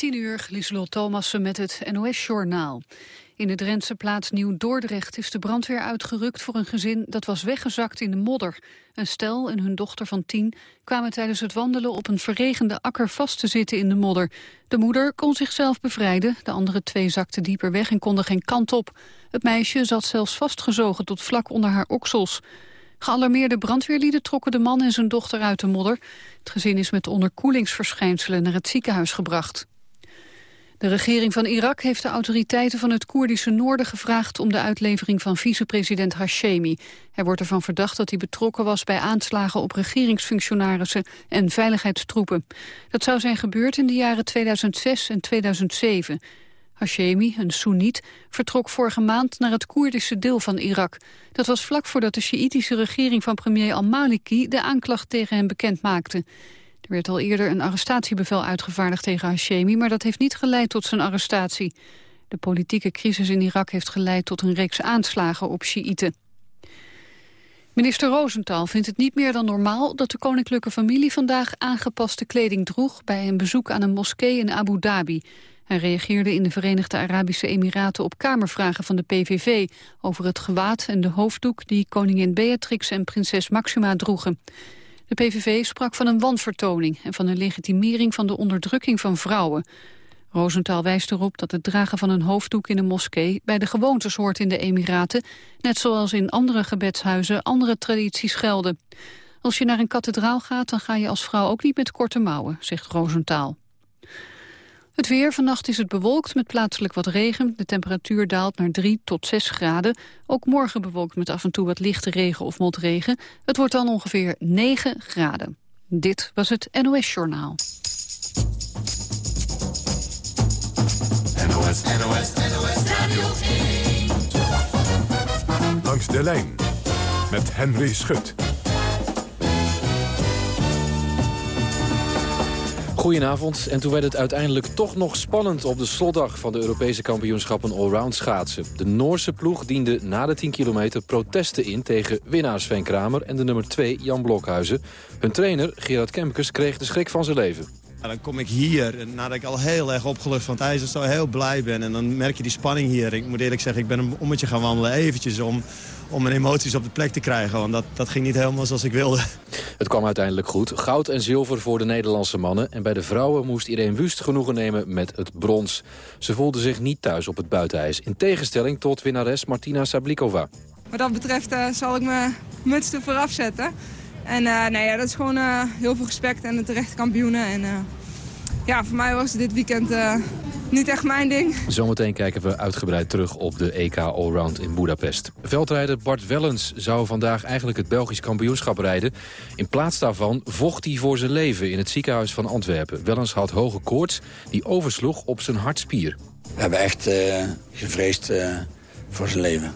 10 uur, Lieselot Thomassen met het NOS-journaal. In de Drentse plaats Nieuw-Dordrecht is de brandweer uitgerukt voor een gezin dat was weggezakt in de modder. Een stel en hun dochter van tien kwamen tijdens het wandelen op een verregende akker vast te zitten in de modder. De moeder kon zichzelf bevrijden, de andere twee zakten dieper weg en konden geen kant op. Het meisje zat zelfs vastgezogen tot vlak onder haar oksels. Gealarmeerde brandweerlieden trokken de man en zijn dochter uit de modder. Het gezin is met onderkoelingsverschijnselen naar het ziekenhuis gebracht. De regering van Irak heeft de autoriteiten van het Koerdische noorden gevraagd om de uitlevering van vicepresident Hashemi. Hij wordt ervan verdacht dat hij betrokken was bij aanslagen op regeringsfunctionarissen en veiligheidstroepen. Dat zou zijn gebeurd in de jaren 2006 en 2007. Hashemi, een Soeniet, vertrok vorige maand naar het Koerdische deel van Irak. Dat was vlak voordat de Sjiïtische regering van premier al-Maliki de aanklacht tegen hem bekend maakte. Er werd al eerder een arrestatiebevel uitgevaardigd tegen Hashemi, maar dat heeft niet geleid tot zijn arrestatie. De politieke crisis in Irak heeft geleid tot een reeks aanslagen op Sjiïten. Minister Rosenthal vindt het niet meer dan normaal dat de koninklijke familie vandaag aangepaste kleding droeg bij een bezoek aan een moskee in Abu Dhabi. Hij reageerde in de Verenigde Arabische Emiraten op kamervragen van de PVV over het gewaad en de hoofddoek die koningin Beatrix en prinses Maxima droegen. De PVV sprak van een wanvertoning en van een legitimering van de onderdrukking van vrouwen. Rosenthal wijst erop dat het dragen van een hoofddoek in een moskee bij de gewoontes hoort in de Emiraten, net zoals in andere gebedshuizen andere tradities gelden. Als je naar een kathedraal gaat, dan ga je als vrouw ook niet met korte mouwen, zegt Rosenthal. Het weer, vannacht is het bewolkt met plaatselijk wat regen. De temperatuur daalt naar 3 tot 6 graden. Ook morgen bewolkt met af en toe wat lichte regen of motregen. Het wordt dan ongeveer 9 graden. Dit was het NOS Journaal. NOS, NOS, NOS Radio 1. Langs de lijn met Henry Schut. Goedenavond. En toen werd het uiteindelijk toch nog spannend op de slotdag van de Europese kampioenschappen allround schaatsen. De Noorse ploeg diende na de 10 kilometer protesten in tegen winnaar Sven Kramer en de nummer 2 Jan Blokhuizen. Hun trainer Gerard Kemkes kreeg de schrik van zijn leven. Dan kom ik hier, nadat ik al heel erg opgelucht van het ijs zo heel blij ben. En dan merk je die spanning hier. Ik moet eerlijk zeggen, ik ben een ommetje gaan wandelen eventjes om om mijn emoties op de plek te krijgen. Want dat, dat ging niet helemaal zoals ik wilde. Het kwam uiteindelijk goed. Goud en zilver voor de Nederlandse mannen. En bij de vrouwen moest Irene Wust genoegen nemen met het brons. Ze voelde zich niet thuis op het buitenijs. In tegenstelling tot winnares Martina Sablikova. Wat dat betreft uh, zal ik mijn muts ervoor afzetten. En uh, nee, ja, dat is gewoon uh, heel veel respect en de terechte kampioenen. En ja, voor mij was dit weekend niet echt mijn ding. Zometeen kijken we uitgebreid terug op de EK Allround in Budapest. Veldrijder Bart Wellens zou vandaag eigenlijk het Belgisch kampioenschap rijden. In plaats daarvan vocht hij voor zijn leven in het ziekenhuis van Antwerpen. Wellens had hoge koorts die oversloeg op zijn hartspier. We hebben echt uh, gevreesd uh, voor zijn leven.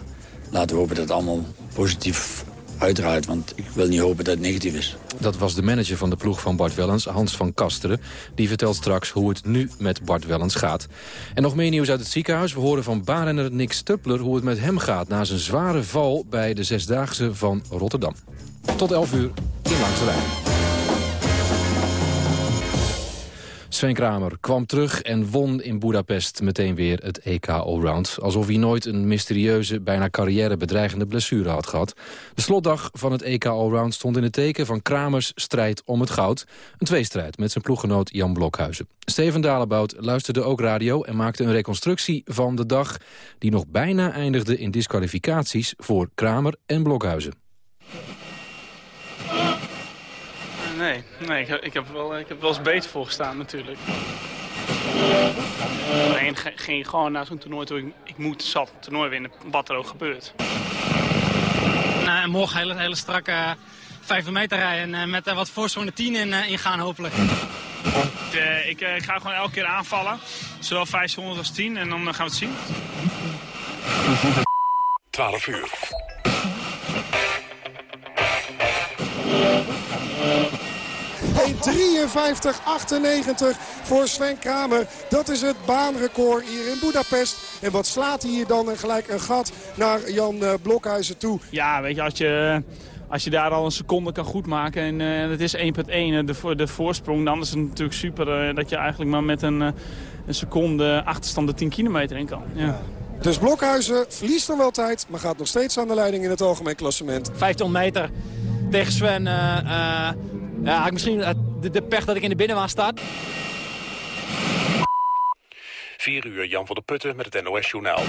Laten we hopen dat het allemaal positief uiteraard, want ik wil niet hopen dat het negatief is. Dat was de manager van de ploeg van Bart Wellens, Hans van Kasteren. Die vertelt straks hoe het nu met Bart Wellens gaat. En nog meer nieuws uit het ziekenhuis. We horen van baanrenner Nick Stuppler hoe het met hem gaat... na zijn zware val bij de Zesdaagse van Rotterdam. Tot 11 uur in Langs de Lijn. Sven Kramer kwam terug en won in Budapest meteen weer het EK Allround. Alsof hij nooit een mysterieuze, bijna carrièrebedreigende blessure had gehad. De slotdag van het EK Allround stond in het teken van Kramers strijd om het goud. Een tweestrijd met zijn ploeggenoot Jan Blokhuizen. Steven Dalebout luisterde ook radio en maakte een reconstructie van de dag... die nog bijna eindigde in disqualificaties voor Kramer en Blokhuizen. Nee. nee ik, heb, ik, heb wel, ik heb wel eens beter voor gestaan natuurlijk. Alleen ging gewoon naar zo'n toernooi toe. Ik, ik moet zat het toernooi winnen, wat er ook gebeurt. Nou, morgen hele, hele strakke uh, 5 meter rijden en uh, met uh, wat voorsprong de 10 in, uh, ingaan hopelijk. ik, ik ga gewoon elke keer aanvallen. Zowel 500 als 10 en dan gaan we het zien. 12 uur. 53-98 voor Sven Kramer. Dat is het baanrecord hier in Budapest. En wat slaat hij hier dan gelijk een gat naar Jan Blokhuizen toe? Ja, weet je, als je als je daar al een seconde kan goedmaken en uh, het is 1.1 de, de voorsprong... dan is het natuurlijk super uh, dat je eigenlijk maar met een, uh, een seconde achterstand de 10 kilometer in kan. Ja. Dus Blokhuizen verliest dan wel tijd, maar gaat nog steeds aan de leiding in het algemeen klassement. 15 meter tegen Sven. Ja, misschien de, de pech dat ik in de binnenbaan sta. 4 uur, Jan van der Putten met het NOS Journaal.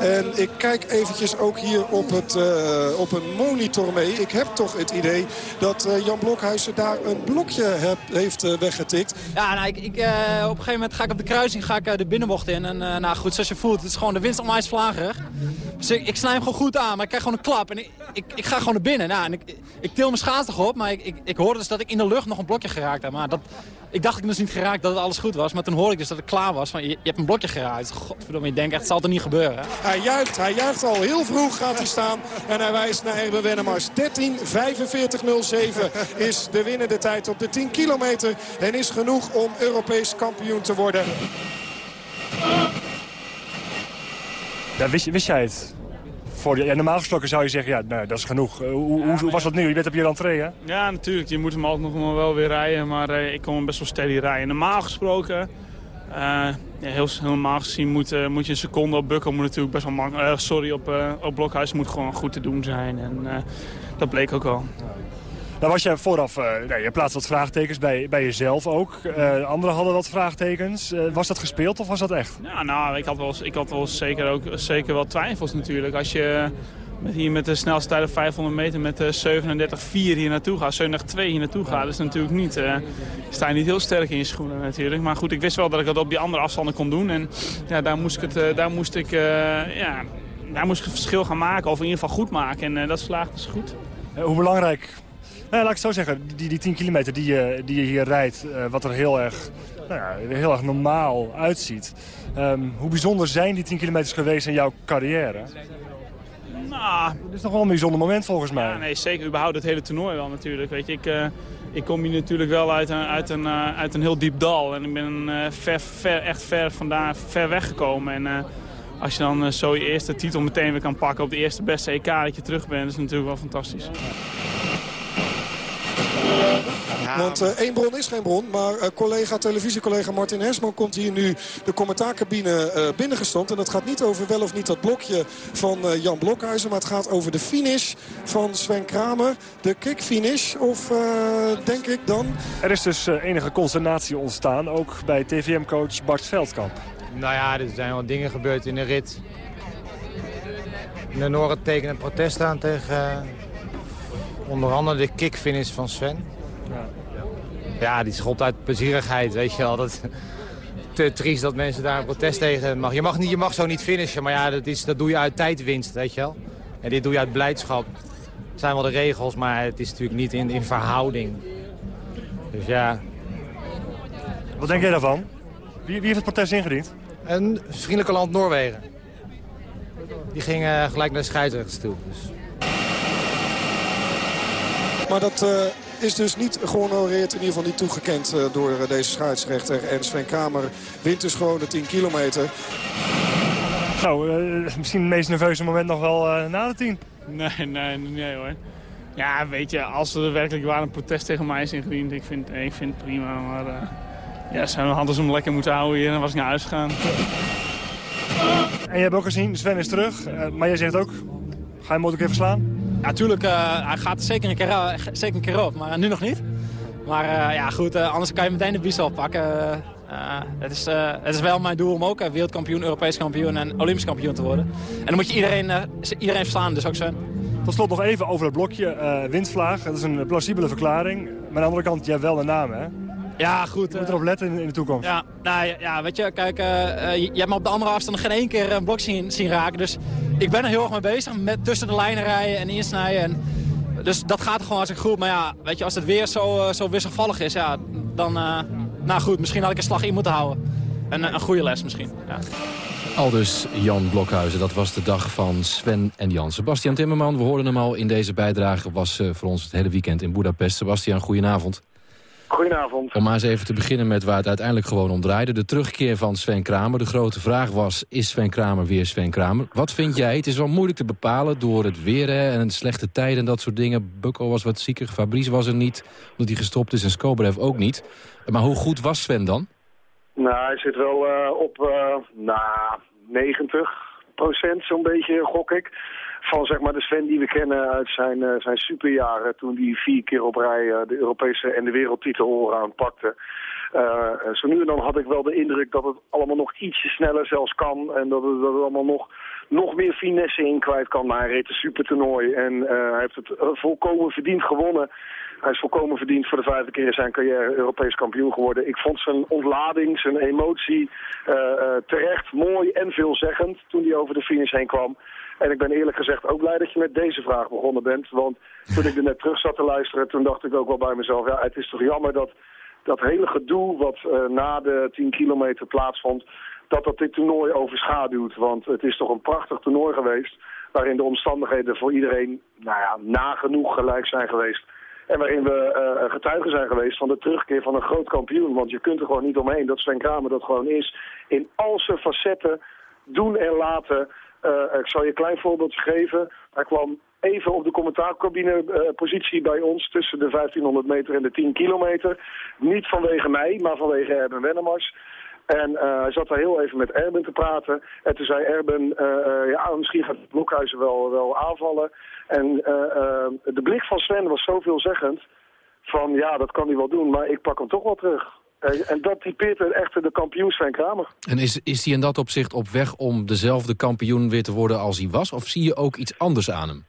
En ik kijk eventjes ook hier op, het, uh, op een monitor mee. Ik heb toch het idee dat uh, Jan Blokhuizen daar een blokje heeft uh, weggetikt. Ja, nou, ik, ik, op een gegeven moment ga ik op de kruising ga ik, de binnenbocht in. En nou goed, zoals je voelt, het is gewoon de winst onwijs vlagerig. Dus ik, ik snij hem gewoon goed aan, maar ik krijg gewoon een klap. En ik, ik, ik ga gewoon naar binnen. Nou, en ik, ik til mijn schaats toch op, maar ik, ik, ik hoorde dus dat ik in de lucht nog een blokje geraakt heb. Maar dat, ik dacht ik dus niet geraakt dat alles goed was. Maar toen hoorde ik dus dat het klaar was. Van, je, je hebt een blokje geraakt. Godverdomme, je denkt echt, het zal er niet gebeuren. Hij juicht, hij juicht al heel vroeg gaat hij staan. En hij wijst naar Erben Wennemars. 13.45.07 is de winnende tijd op de 10 kilometer. En is genoeg om Europees kampioen te worden. Ja, wist, wist jij het? Voor ja, normaal gesproken zou je zeggen, ja, nee, dat is genoeg. Hoe, hoe, hoe was dat nu? Je bent op je rentree, hè? Ja, natuurlijk. Je moet hem altijd nog wel weer rijden. Maar uh, ik kon hem best wel steady rijden. Normaal gesproken, ja, heel, normaal gezien, moet, uh, moet je een seconde op Bukkel moet natuurlijk best wel makkelijk. sorry, op, op Blokhuis moet gewoon goed te doen zijn. En dat bleek ook wel. Nou was je vooraf, uh, nee, je plaatst wat vraagtekens bij, bij jezelf ook. Uh, anderen hadden wat vraagtekens. Uh, was dat gespeeld of was dat echt? Ja, nou, ik had wel, ik had wel zeker, ook, zeker wel twijfels natuurlijk. Als je hier met de snelste tijd op 500 meter met 37,4 hier naartoe gaat, 37,2 hier naartoe gaat, is natuurlijk niet, sta je niet heel sterk in je schoenen natuurlijk. Maar goed, ik wist wel dat ik dat op die andere afstanden kon doen. En ja, daar moest ik, het, daar moest ik, ja, daar moest ik verschil gaan maken, of in ieder geval goed maken. En dat slaagt dus goed. hoe belangrijk nou, laat ik het zo zeggen, die, die 10 kilometer die je, die je hier rijdt, uh, wat er heel erg, nou ja, heel erg normaal uitziet. Um, hoe bijzonder zijn die 10 kilometers geweest in jouw carrière? Nou, het is nog wel een bijzonder moment volgens mij. Ja, nee, zeker. Überhaupt het hele toernooi wel natuurlijk. Weet je, ik, uh, ik kom hier natuurlijk wel uit een, uit een, uh, uit een heel diep dal. En ik ben ver, ver, echt ver vandaan, ver weggekomen. En als je dan zo je eerste titel meteen weer kan pakken op de eerste beste EK dat je terug bent, is natuurlijk wel fantastisch. Want uh, één bron is geen bron. Maar uh, collega, televisiecollega Martin Hersman komt hier nu de commentaarcabine uh. En dat gaat niet over wel of niet dat blokje van Jan Blokhuizen. Maar het gaat over de finish van Sven Kramer. De kickfinish, of denk ik dan? Er is dus enige consternatie ontstaan. Ook bij TVM-coach Bart Veldkamp. Nou ja, er zijn wel dingen gebeurd in de rit. De Noorden tekenen een protest aan tegen onder andere de kickfinish van Sven. Ja. Ja, die schopt uit plezierigheid, weet je wel. Dat, te triest dat mensen daar een protest tegen mag. Je mag, niet, je mag zo niet finishen, maar ja, dat, is, dat doe je uit tijdwinst, weet je wel. En dit doe je uit blijdschap. Het zijn wel de regels, maar het is natuurlijk niet in, in verhouding. Dus ja. Wat denk jij daarvan? Wie, wie heeft het protest ingediend? Een vriendelijke land Noorwegen. Die ging uh, gelijk naar de scheidsrechters toe. Dus. Maar dat uh, is dus niet gehonoreerd, in ieder geval niet toegekend uh, door uh, deze scheidsrechter. En Sven Kramer wint dus gewoon de 10 kilometer. Nou, misschien het meest nerveuze moment nog wel na de 10. Nee, nee, nee hoor. Ja, weet je, als er werkelijk waar een protest tegen mij is ingediend, ik vind, ik vind het prima. Maar ja, zijn we handen om lekker moeten houden hier, dan was ik naar huis gegaan. En je hebt ook gezien, Sven is terug. maar jij zegt ook, ga je hem ook even slaan? Ja, natuurlijk, uh, hij gaat zeker een, keer, uh, zeker een keer op, maar nu nog niet. Maar uh, ja, goed, anders kan je meteen de bies oppakken. het, is, het is wel mijn doel om ook wereldkampioen, Europees kampioen en Olympisch kampioen te worden. En dan moet je iedereen, iedereen verslaan, dus ook zo. Tot slot nog even over het blokje windvlaag. Dat is een plausibele verklaring. Maar aan de andere kant, jij hebt wel een naam, hè? Ja, goed. Je moet erop letten in, in de toekomst. Ja, nou, ja, weet je, kijk, uh, je, hebt me op de andere afstand geen één keer een blok zien, zien raken. Dus ik ben er heel erg mee bezig met tussen de lijnen rijden en insnijden. En, dus dat gaat gewoon als ik goed. Maar ja, weet je, als het weer zo, zo wisselvallig is, ja, dan... Uh, nou goed, misschien had ik een slag in moeten houden. Een, een goede les misschien, ja. Al dus Jan Blokhuizen, dat was de dag van Sven en Jan. Sebastian Timmerman, we hoorden hem al in deze bijdrage... was voor ons het hele weekend in Budapest. Sebastian, goedenavond. Goedenavond. Om maar eens even te beginnen met waar het uiteindelijk gewoon om draaide. De terugkeer van Sven Kramer. De grote vraag was, is Sven Kramer weer Sven Kramer? Wat vind jij? Het is wel moeilijk te bepalen door het weer hè, en slechte tijden en dat soort dingen. Bukko was wat zieker, Fabrice was er niet, omdat hij gestopt is en Skobrev ook niet. Maar hoe goed was Sven dan? Nou, hij zit wel uh, op uh, nou, 90 procent zo'n beetje, gok ik van zeg maar, de Sven die we kennen uit zijn, uh, zijn superjaren... toen hij vier keer op rij uh, de Europese en de wereldtitel aan pakte. Uh, zo nu en dan had ik wel de indruk dat het allemaal nog ietsje sneller zelfs kan... en dat het, dat het allemaal nog, nog meer finesse in kwijt kan. Maar hij reed een supertoernooi en hij heeft het volkomen verdiend gewonnen... Hij is volkomen verdiend voor de vijfde keer in zijn carrière Europees kampioen geworden. Ik vond zijn ontlading, zijn emotie terecht mooi en veelzeggend toen hij over de finish heen kwam. En ik ben eerlijk gezegd ook blij dat je met deze vraag begonnen bent. Want toen ik er net terug zat te luisteren, toen dacht ik ook wel bij mezelf... ja, het is toch jammer dat dat hele gedoe wat uh, na de 10 kilometer plaatsvond... dat dat dit toernooi overschaduwt. Want het is toch een prachtig toernooi geweest... waarin de omstandigheden voor iedereen nou ja, nagenoeg gelijk zijn geweest... En waarin we uh, getuigen zijn geweest van de terugkeer van een groot kampioen. Want je kunt er gewoon niet omheen dat Sven Kramer dat gewoon is. In al zijn facetten doen en laten. Uh, ik zal je een klein voorbeeldje geven. Hij kwam even op de commentaarcabine uh, positie bij ons tussen de 1500 meter en de 10 kilometer. Niet vanwege mij, maar vanwege Erben Wennemars. En uh, hij zat daar heel even met Erben te praten. En toen zei Erben, uh, ja, misschien gaat Blokhuizen wel, wel aanvallen. En de blik van Sven was zo veelzeggend van ja, dat kan hij wel doen, maar ik pak hem toch wel terug. En dat typeert echt de kampioen Sven Kramer. En is, is hij in dat opzicht op weg om dezelfde kampioen weer te worden als hij was? Of zie je ook iets anders aan hem?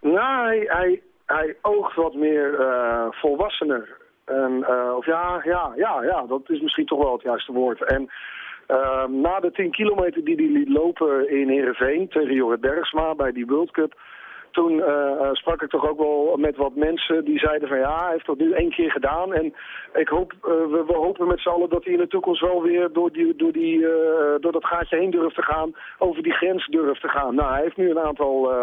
Nou, hij, hij, hij oogt wat meer uh, volwassener. En, uh, of ja, ja, ja, ja, dat is misschien toch wel het juiste woord. En uh, na de 10 kilometer die hij liet lopen in Heerenveen tegen Jorrit Bergsma bij die World Cup toen uh, sprak ik toch ook wel met wat mensen die zeiden van ja, hij heeft dat nu één keer gedaan. En ik hoop, uh, we, we, hopen met z'n allen dat hij in de toekomst wel weer door, die, door, die, uh, door dat gaatje heen durft te gaan, over die grens durft te gaan. Nou, hij heeft nu een aantal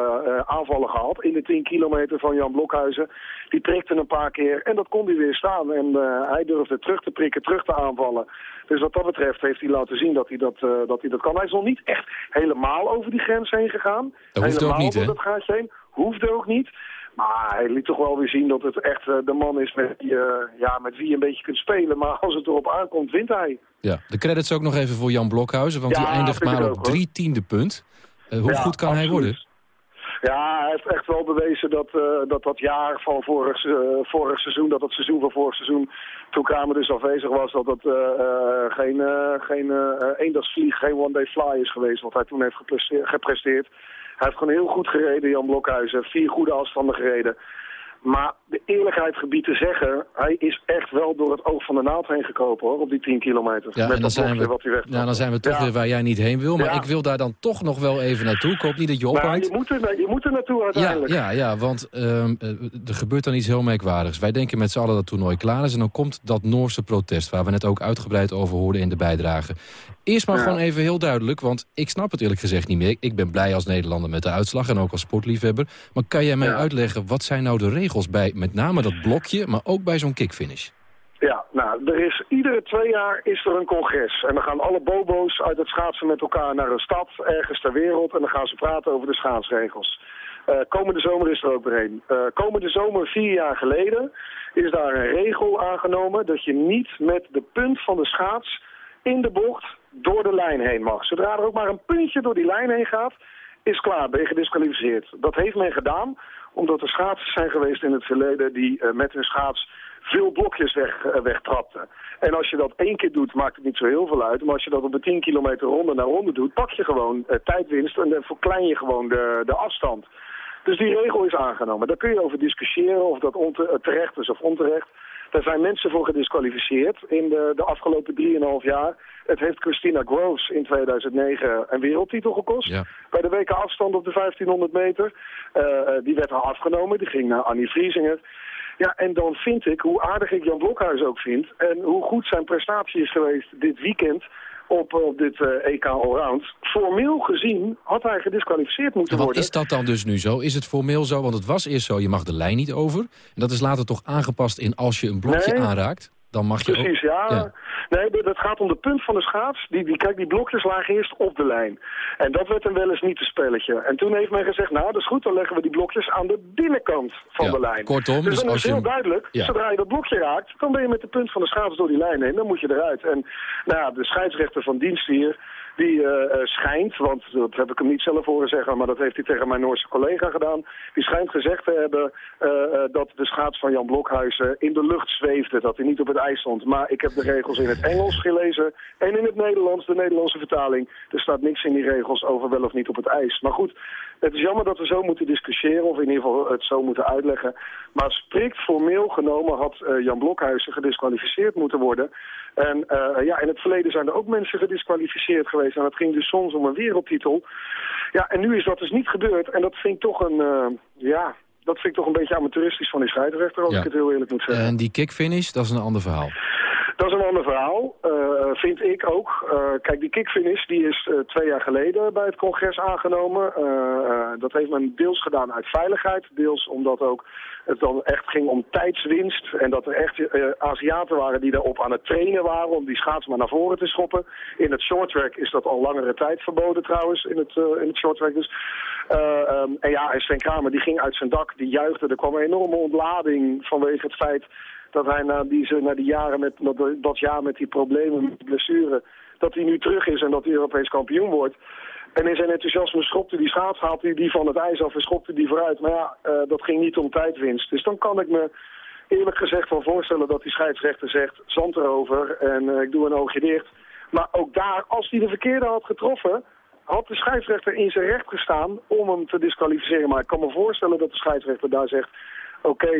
aanvallen gehad in de 10 kilometer van Jan Blokhuizen. Die prikte een paar keer en dat kon hij weer staan. En hij durfde terug te prikken, terug te aanvallen. Dus wat dat betreft heeft hij laten zien dat hij dat, dat, hij dat kan. Hij is nog niet echt helemaal over die grens heen gegaan. Dat hoeft helemaal ook niet, door dat gaatje heen. Hoeft ook niet. Maar hij liet toch wel weer zien dat het echt uh, de man is met, die, uh, ja, met wie je een beetje kunt spelen. Maar als het erop aankomt, wint hij. Ja, de credits ook nog even voor Jan Blokhuizen. Want Ja, die eindigt maar op drie tiende punt. Eh, hoe Ja, goed kan hij worden? Ja, hij heeft echt wel bewezen dat uh, dat, dat jaar van vorig, uh, vorig seizoen, dat dat seizoen van vorig seizoen, toen Kramer dus afwezig was, dat het uh, geen, geen eendagsvlieg, geen one-day fly is geweest, wat hij toen heeft gepresteerd. Hij heeft gewoon heel goed gereden, Jan Blokhuizen. Vier goede afstanden gereden. Maar de eerlijkheid gebied te zeggen, hij is echt wel door het oog van de naald heen gekropen hoor, op die 10 kilometer. Ja, met en dan zijn, we, wat hij weg ja, dan zijn we toch Ja. weer waar jij niet heen wil. Maar Ja. ik wil daar dan toch nog wel even naartoe. Ik hoop niet dat je ophangt. je moet, er, je moet er naartoe uiteindelijk. ja, ja, want ehm, eh, er gebeurt dan iets heel merkwaardigs. Wij denken met z'n allen dat het toernooi klaar is... en dan komt dat Noorse protest... waar we net ook uitgebreid over hoorden in de bijdrage. Eerst maar gewoon even heel duidelijk, want ik snap het eerlijk gezegd niet meer. Ik ben blij als Nederlander met de uitslag en ook als sportliefhebber. Maar kan jij mij uitleggen, wat zijn nou de regels bij met name dat blokje... maar ook bij zo'n kickfinish? Ja, nou, er is iedere twee jaar is er een congres. En dan gaan alle bobo's uit het schaatsen met elkaar naar een stad, ergens ter wereld. En dan gaan ze praten over de schaatsregels. Eh, komende zomer is er ook weer een. Eh, komende zomer, vier jaar geleden, is daar een regel aangenomen... dat je niet met de punt van de schaats in de bocht door de lijn heen mag. Zodra er ook maar een puntje door die lijn heen gaat, is klaar, ben je gedisqualificeerd. Dat heeft men gedaan omdat er schaatsers zijn geweest in het verleden die eh, met hun schaats veel blokjes weg, eh, wegtrapten. En als je dat één keer doet, maakt het niet zo heel veel uit. Maar als je dat op de 10 kilometer ronde naar ronde doet, pak je gewoon eh, tijdwinst en dan verklein je gewoon de, de afstand. Dus die regel is aangenomen. Daar kun je over discussiëren of dat terecht is of onterecht. Daar zijn mensen voor gedisqualificeerd in de, de afgelopen 3,5 jaar. Het heeft Christina Groves in 2009 een wereldtitel gekost. Ja. Bij de weken afstand op de 1500 meter. Eh, eh, die werd al afgenomen. Die ging naar Annie Vriesinger. Ja, en dan vind ik, hoe aardig ik Jan Blokhuis ook vind... en hoe goed zijn prestatie is geweest dit weekend... op, op dit uh, EK Allround. Formeel gezien had hij gedisqualificeerd moeten wat worden. is dat dan dus nu zo? Is het formeel zo? Want het was eerst zo, je mag de lijn niet over. En dat is later toch aangepast in als je een blokje Nee. aanraakt. Dan mag je Precies, ook... ja. Nee, dat- gaat om de punt van de schaats. Die, die, kijk, die blokjes lagen eerst op de lijn. En dat werd een wel eens niet een spelletje. En toen heeft men gezegd, nou, dat is goed, dan leggen we die blokjes aan de binnenkant van Ja, de lijn. kortom, dus dus dan als is heel hem- duidelijk, Ja. zodra je dat blokje raakt, dan ben je met de punt van de schaats door die lijn heen. Dan moet je eruit. En nou ja, de scheidsrechter van dienst hier, die eh, eh, schijnt, want dat heb ik hem niet zelf horen zeggen, maar dat heeft hij tegen mijn Noorse collega gedaan. Die schijnt gezegd te hebben eh, dat de schaats van Jan Blokhuizen in de lucht zweefde, dat hij niet op het ijs stond. Maar ik heb de regels in het Engels gelezen en in het Nederlands, de Nederlandse vertaling. Er staat niks in die regels over wel of niet op het ijs. Maar goed, het is jammer dat we zo moeten discussiëren, of in ieder geval het zo moeten uitleggen. Maar strikt formeel genomen had eh, Jan Blokhuizen gedisqualificeerd moeten worden. En eh, ja, in het verleden zijn er ook mensen gedisqualificeerd geweest. En dat ging dus soms om een wereldtitel. Ja, en nu is dat dus niet gebeurd. En dat vind ik toch een, eh, ja, dat vind ik toch een beetje amateuristisch van die scheidsrechter, als Ja. ik het heel eerlijk moet zeggen. En die kickfinish, dat is een ander verhaal. Dat is een ander verhaal, eh, vind ik ook. Eh, kijk, die kickfinish die is eh, twee jaar geleden bij het congres aangenomen. Dat heeft men deels gedaan uit veiligheid, deels omdat ook het dan echt ging om tijdswinst. En dat er echt eh, Aziaten waren die daarop aan het trainen waren om die schaats maar naar voren te schoppen. In het shorttrack is dat al langere tijd verboden trouwens, in het, in het shorttrack dus. Eh, ehm, en ja, en Sven Kramer die ging uit zijn dak, die juichte. Er kwam een enorme ontlading vanwege het feit dat hij na die, na die jaren met, dat, dat jaar met die problemen, met die blessure, dat hij nu terug is en dat hij Europees kampioen wordt. En in zijn enthousiasme schopte die schaats, haalde hij die van het ijs af en schopte die vooruit. Maar ja, eh, dat ging niet om tijdwinst. Dus dan kan ik me eerlijk gezegd wel voorstellen dat die scheidsrechter zegt, zand erover en eh, ik doe een oogje dicht. Maar ook daar, als hij de verkeerde had getroffen, had de scheidsrechter in zijn recht gestaan om hem te disqualificeren. Maar ik kan me voorstellen dat de scheidsrechter daar zegt, oké,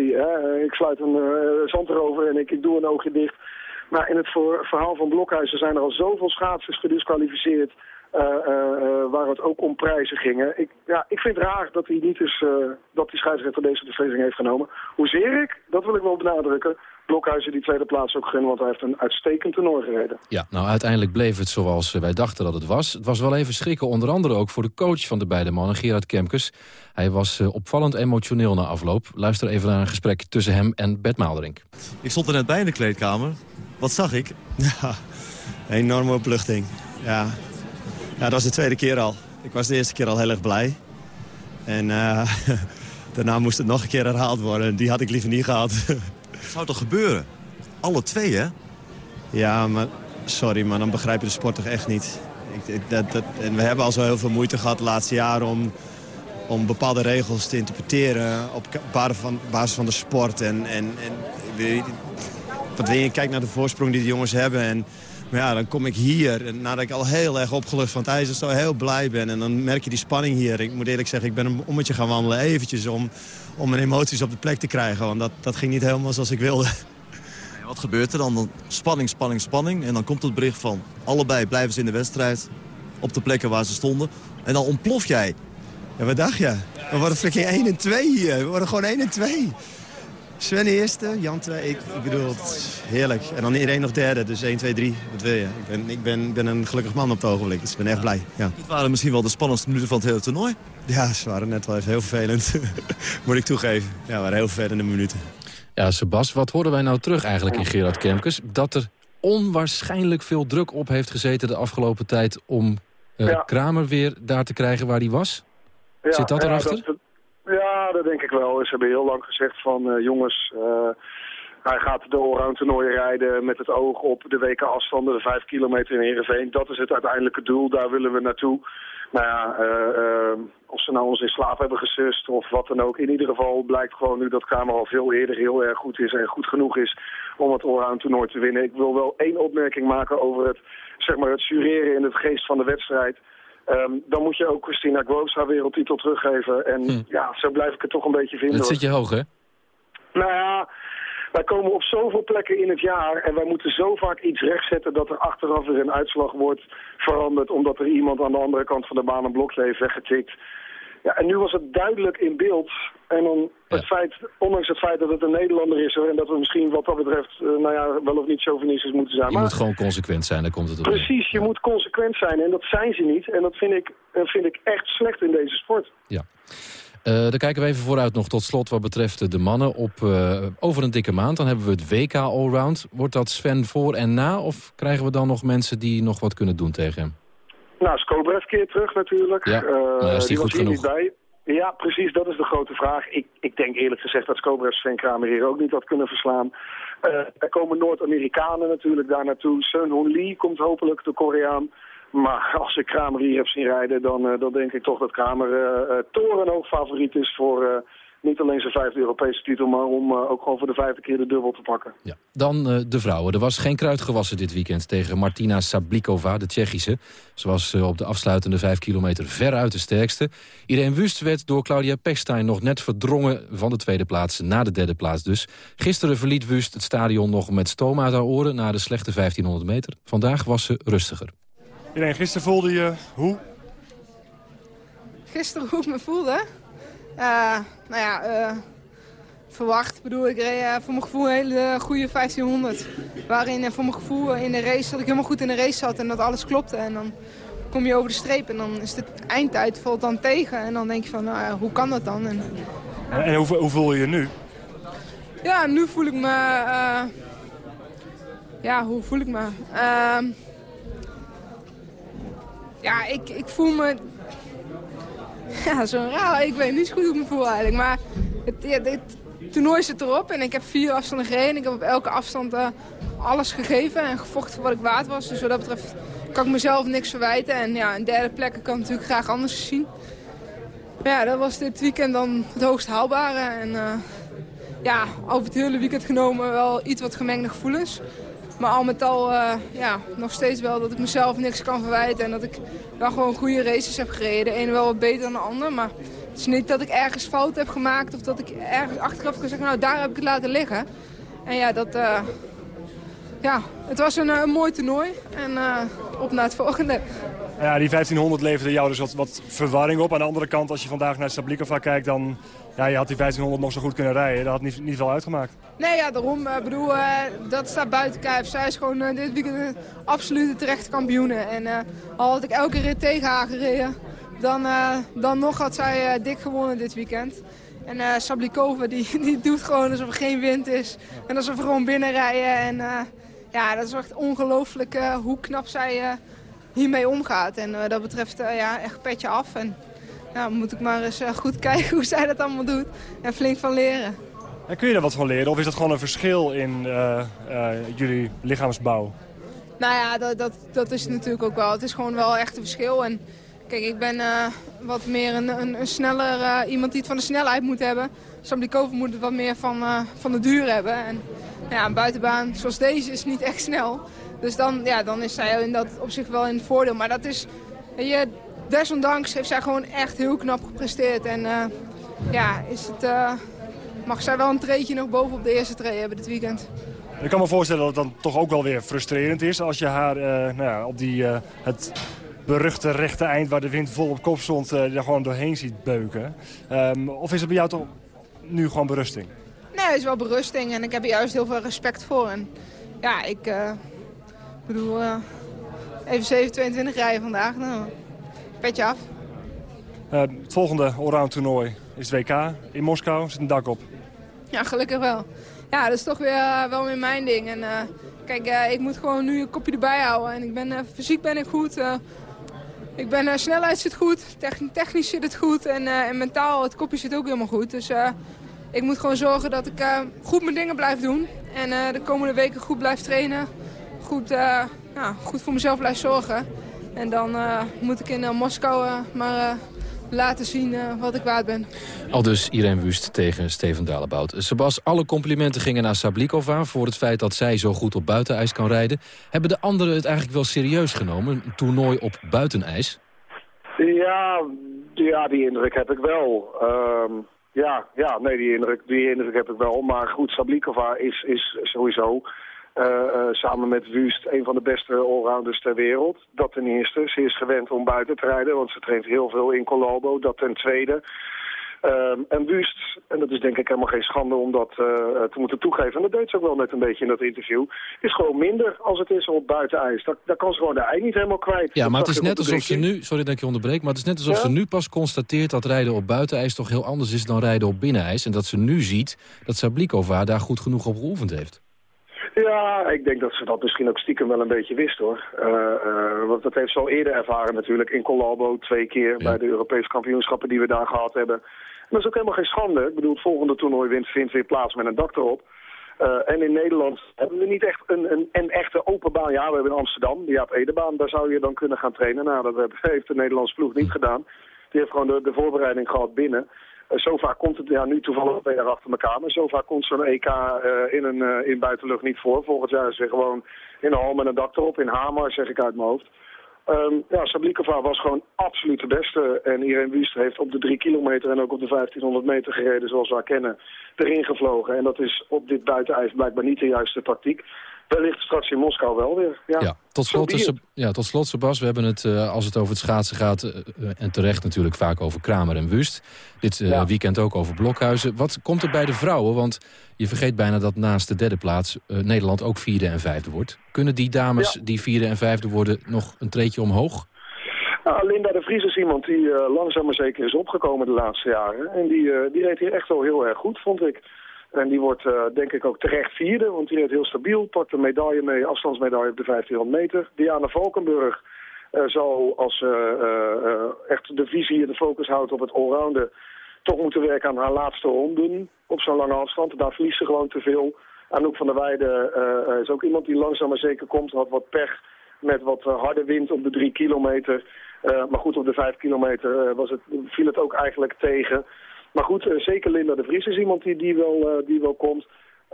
ik sluit een eh, zand erover en ik, ik doe een oogje dicht. Maar in het verhaal van Blokhuizen zijn er al zoveel schaatsers gedisqualificeerd... eh, het ook om prijzen ging. Ik, ja, ik vind het raar dat hij niet is, eh, dat die scheidsrechter deze beslissing heeft genomen. Hoezeer ik, dat wil ik wel benadrukken, Blokhuizen die tweede plaats ook gunnen... want hij heeft een uitstekend toernooi gereden. Ja, nou uiteindelijk bleef het zoals eh, wij dachten dat het was. Het was wel even schrikken, onder andere ook voor de coach van de beide mannen, Gerard Kemkes. Hij was eh, opvallend emotioneel na afloop. Luister even naar een gesprek tussen hem en Bert Maalderink. Ik stond er net bij in de kleedkamer. Wat zag ik? Ja, enorme opluchting. Ja. Ja, dat was de tweede keer al. Ik was de eerste keer al heel erg blij. En eh, daarna moest het nog een keer herhaald worden. Die had ik liever niet gehad. Zou toch gebeuren? Alle twee, hè? Ja, maar sorry, maar dan begrijp je de sport toch echt niet. Ik, ik- dat, dat, en we hebben al zo heel veel moeite gehad de laatste jaren om, om bepaalde regels te interpreteren op van, basis van de sport. En, en, en wat wil je, kijk naar de voorsprong die de jongens hebben. En, maar ja, dan kom ik hier, en nadat ik al heel erg opgelucht van het ijs en zo heel blij ben. En dan merk je die spanning hier. Ik moet eerlijk zeggen, ik ben een ommetje gaan wandelen eventjes om, om mijn emoties op de plek te krijgen. Want dat, dat ging niet helemaal zoals ik wilde. En wat gebeurt er dan? dan? Spanning, spanning, spanning. En dan komt het bericht van allebei blijven ze in de wedstrijd. Op de plekken waar ze stonden. En dan ontplof jij. Ja, wat dacht je? We worden freaking 1 en 2 hier. We worden gewoon 1 en 2. Sven eerste, Jan 2. Ik, ik bedoel, het is heerlijk. En dan iedereen nog derde, dus 1, 2, 3. Wat wil je? Ik ben, ik ben, ben een gelukkig man op het ogenblik, dus ik ben echt blij. Ja. Dit waren misschien wel de spannendste minuten van het hele toernooi. ja, ze waren net wel even heel vervelend. Moet ik toegeven. Ja, het waren heel vervelende minuten. Ja, Sebas, wat hoorden wij nou terug eigenlijk in Gerard Kemkes? Dat er onwaarschijnlijk veel druk op heeft gezeten de afgelopen tijd... om eh, Ja. Kramer weer daar te krijgen waar hij was? Ja, Zit dat ja, erachter? dat- ja, dat denk ik wel. Ze hebben heel lang gezegd van eh, jongens, eh, hij gaat de allround toernooi rijden met het oog op de weken afstanden, de vijf kilometer in Heerenveen. Dat is het uiteindelijke doel, daar willen we naartoe. Nou ja, eh, of ze nou ons in slaap hebben gesust of wat dan ook. In ieder geval blijkt gewoon nu dat Kamer al veel eerder heel erg goed is en goed genoeg is om het allround toernooi te winnen. Ik wil wel één opmerking maken over het, zeg maar, het jureren in het geest van de wedstrijd. Ehm, dan moet je ook Christina Groves haar wereldtitel teruggeven. En ja, zo blijf ik het toch een beetje vinden. Dat hoor. zit je hoog, hè? Nou ja, wij komen op zoveel plekken in het jaar en wij moeten zo vaak iets rechtzetten dat er achteraf weer een uitslag wordt veranderd omdat er iemand aan de andere kant van de baan een blokje heeft weggetikt. Ja, en nu was het duidelijk in beeld. En dan het feit, ondanks het feit dat het een Nederlander is... en dat we misschien wat dat betreft, eh, nou ja, wel of niet chauvinistisch moeten zijn. Je moet gewoon consequent zijn, daar komt het op. Precies, je moet consequent zijn. En dat zijn ze niet. En dat vind ik, eh, vind ik echt slecht in deze sport. Ja. Uh, dan kijken we even vooruit nog tot slot wat betreft de mannen. Op, uh, over een dikke maand, dan hebben we het WK Allround. Wordt dat Sven voor en na? Of krijgen we dan nog mensen die nog wat kunnen doen tegen hem? Nou, Skobrev keer terug natuurlijk. Ja, uh, is die, was hier niet bij. Ja, precies, dat is de grote vraag. Ik, ik denk eerlijk gezegd dat Skobrev Sven Kramer hier ook niet had kunnen verslaan. Uh, er komen Noord-Amerikanen natuurlijk daar naartoe. Seun Hoon Lee komt hopelijk, de Koreaan. Maar als ik Kramer hier heb zien rijden, dan, uh, dan denk ik toch dat Kramer uh, torenhoog favoriet is voor niet alleen zijn vijfde Europese titel, maar om ook gewoon voor de vijfde keer de dubbel te pakken. Ja. Dan de vrouwen. Er was geen kruid gewassen dit weekend tegen Martina Sablikova, de Tsjechische. Ze was op de afsluitende vijf kilometer veruit de sterkste. Irene Wust werd door Claudia Pechstein nog net verdrongen van de tweede plaats naar de derde plaats dus. Gisteren verliet Wust het stadion nog met stoom uit haar oren na de slechte 1500 meter. Vandaag was ze rustiger. Irene, gisteren voelde je hoe? Gisteren hoe ik me voelde? Uh, nou ja, uh, verwacht. Ik bedoel, ik reed uh, voor mijn gevoel een hele goede 1500. Waarin voor mijn gevoel in de race, dat ik helemaal goed in de race zat en dat alles klopte. En dan kom je over de streep en dan is de eindtijd valt dan tegen. En dan denk je van, nou, hoe kan dat dan? En, en hoe, hoe, voel je je nu? Ja, nu voel ik me... ja, hoe voel ik me? Ehm, ja, ik, ik voel me... Ja, zo raar. Ik weet niet zo goed hoe ik me voel eigenlijk. Maar het, ja, toernooi zit erop en ik heb vier afstanden gereden. Ik heb op elke afstand uh, alles gegeven en gevochten voor wat ik waard was. Dus wat dat betreft kan ik mezelf niks verwijten. En ja, een derde plek kan natuurlijk graag anders zien. Maar ja, dat was dit weekend dan het hoogst haalbare. En uh, ja, over het hele weekend genomen wel iets wat gemengde gevoelens. Maar al met al, uh, ja, nog steeds wel dat ik mezelf niks kan verwijten. En dat ik wel gewoon goede races heb gereden. De ene wel wat beter dan de ander. Maar het is niet dat ik ergens fout heb gemaakt. Of dat ik ergens achteraf kan zeggen, nou daar heb ik het laten liggen. En ja, dat... Uh, ja, het was een, een mooi toernooi. En op naar het volgende. Ja, die 1500 leverde jou dus wat, wat verwarring op. Aan de andere kant, als je vandaag naar Sablikova kijkt... dan ja, je had die 1500 nog zo goed kunnen rijden. Dat had niet, niet veel uitgemaakt. Nee, ja, daarom. Ik bedoel, uh, dat staat buiten kijf. Zij is gewoon uh, dit weekend een absolute terechte kampioene. En al had ik elke rit tegen haar gereden... dan, dan nog had zij dik gewonnen dit weekend. En Sablikova die, die doet gewoon alsof er geen wind is. En alsof we gewoon binnenrijden. En ja, dat is echt ongelooflijk hoe knap zij hiermee omgaat. En dat betreft ja, echt petje af. En nou, moet ik maar eens goed kijken hoe zij dat allemaal doet. En flink van leren. En kun je daar wat van leren? Of is dat gewoon een verschil in jullie lichaamsbouw? Nou ja, dat, dat, dat is het natuurlijk ook wel. Het is gewoon wel echt een verschil. En Kijk, ik ben uh, wat meer een, een, een sneller, uh, iemand die het van de snelheid moet hebben. Sablikova moet het wat meer van, uh, van de duur hebben. En ja, een buitenbaan zoals deze is niet echt snel. Dus dan, ja, dan is zij in dat opzicht wel in het voordeel. Maar dat is, je, desondanks heeft zij gewoon echt heel knap gepresteerd. En ja, is het, mag zij wel een treetje nog boven op de eerste tree hebben dit weekend. Ik kan me voorstellen dat het dan toch ook wel weer frustrerend is als je haar nou ja, op die, het beruchte rechte eind waar de wind vol op kop stond, er gewoon doorheen ziet beuken. Um, of is het bij jou toch nu gewoon berusting? Nee, het is wel berusting en ik heb er juist heel veel respect voor. En ja, ik bedoel, even 7-22 rijden vandaag, nou, petje af. het volgende allround toernooi is het WK in Moskou, zit een dak op. Ja, gelukkig wel. Ja, dat is toch weer wel weer mijn ding. En kijk, ik moet gewoon nu een kopje erbij houden. En ik ben, fysiek ben ik goed, ik ben, snelheid zit goed, technisch zit het goed en, en mentaal, het kopje zit ook helemaal goed. Dus ik moet gewoon zorgen dat ik goed mijn dingen blijf doen. En de komende weken goed blijf trainen. Goed, ja, goed voor mezelf blijf zorgen. En dan moet ik in Moskou maar laten zien wat ik waard ben. Al dus Irene Wust tegen Steven Dalebout. Sebas, alle complimenten gingen naar Sablikova... voor het feit dat zij zo goed op buitenijs kan rijden. Hebben de anderen het eigenlijk wel serieus genomen? Een toernooi op buitenijs? Ja, ja die indruk heb ik wel. Um, ja, ja, nee, die indruk, die indruk heb ik wel. Maar goed, Sablikova is, is sowieso samen met Wust een van de beste allrounders ter wereld. Dat ten eerste. Ze is gewend om buiten te rijden, want ze traint heel veel in Colombo. Dat ten tweede. Ehm, en Wust, en dat is denk ik helemaal geen schande om dat te moeten toegeven... en dat deed ze ook wel net een beetje in dat interview... is gewoon minder als het is op buitenijs. Daar, daar kan ze gewoon de ei niet helemaal kwijt. Ja, maar het is net alsof ze nu... Sorry dat ik je onderbreek, maar het is net alsof ze nu pas constateert... dat rijden op buitenijs toch heel anders is dan rijden op binnenijs. En dat ze nu ziet dat Sablikova daar goed genoeg op geoefend heeft. Ja, ik denk dat ze dat misschien ook stiekem wel een beetje wist hoor. Uh, uh, want dat heeft ze al eerder ervaren natuurlijk in Colombo twee keer bij de Europese kampioenschappen die we daar gehad hebben. En dat is ook helemaal geen schande. Ik bedoel, het volgende toernooi wint, vindt weer plaats met een dak erop. Uh, en in Nederland hebben we niet echt een, een, een echte open baan. Ja, we hebben in Amsterdam, de Jaap Edebaan, daar zou je dan kunnen gaan trainen. Nou, dat heeft de Nederlandse ploeg niet gedaan. Die heeft gewoon de, de voorbereiding gehad binnen. Uh, zo vaak komt het, ja nu toevallig twee jaar achter elkaar, maar zo vaak komt zo'n EK uh, in, een, uh, in buitenlucht niet voor. Volgend jaar is het gewoon in een hal met een dak erop, in Hamar zeg ik uit mijn hoofd. Um, ja, Sablikova was gewoon absoluut de beste. En Irene Wüst heeft op de drie kilometer en ook op de 1500 meter gereden zoals we haar kennen, erin gevlogen. En dat is op dit buitenijs blijkbaar niet de juiste tactiek. Wellicht straks in Moskou wel weer. Ja, ja tot, slot, ja, tot slot, Sebas, we hebben het, uh, als het over het schaatsen gaat... Uh, en terecht natuurlijk vaak over Kramer en Wust. Dit uh, ja. weekend ook over Blokhuizen. Wat komt er bij de vrouwen? Want je vergeet bijna dat naast de derde plaats... Nederland ook vierde en vijfde wordt. Kunnen die dames ja. die vierde en vijfde worden nog een treetje omhoog? Nou, Linda de Vries is iemand die langzaam maar zeker is opgekomen de laatste jaren. En die, die reed hier echt wel heel erg goed, vond ik. En die wordt uh, denk ik ook terecht vierde, want die reed heel stabiel. Pakt een medaille mee, afstandsmedaille op de 1500 meter. Diana Valkenburg uh, zal als uh, echt de visie en de focus houdt op het allrounden... toch moeten werken aan haar laatste ronden op zo'n lange afstand. Daar verliest ze gewoon te veel. Anouk van der Weijden is ook iemand die langzaam maar zeker komt. Had wat pech met wat harde wind op de drie kilometer. maar goed, op de vijf kilometer was het, viel het ook eigenlijk tegen... Maar goed, uh, zeker Linda de Vries is iemand die, die, wel, uh, die wel komt.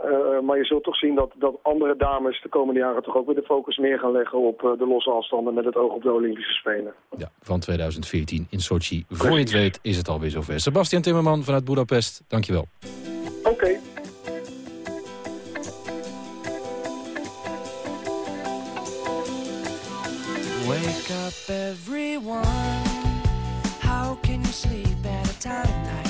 Uh, maar je zult toch zien dat, dat andere dames de komende jaren toch ook weer de focus meer gaan leggen op de losse afstanden met het oog op de Olympische Spelen. Ja, van 2014 in Sochi. Voor je het weet is het alweer zover. Sebastian Timmerman vanuit Budapest, dankjewel. Oké. Okay. Wake up everyone. How can you sleep at a time like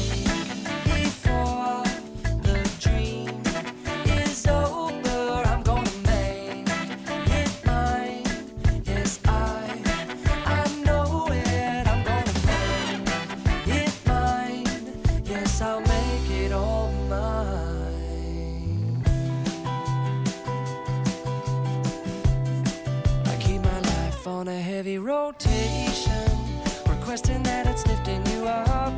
heavy rotation, requesting that it's lifting you up,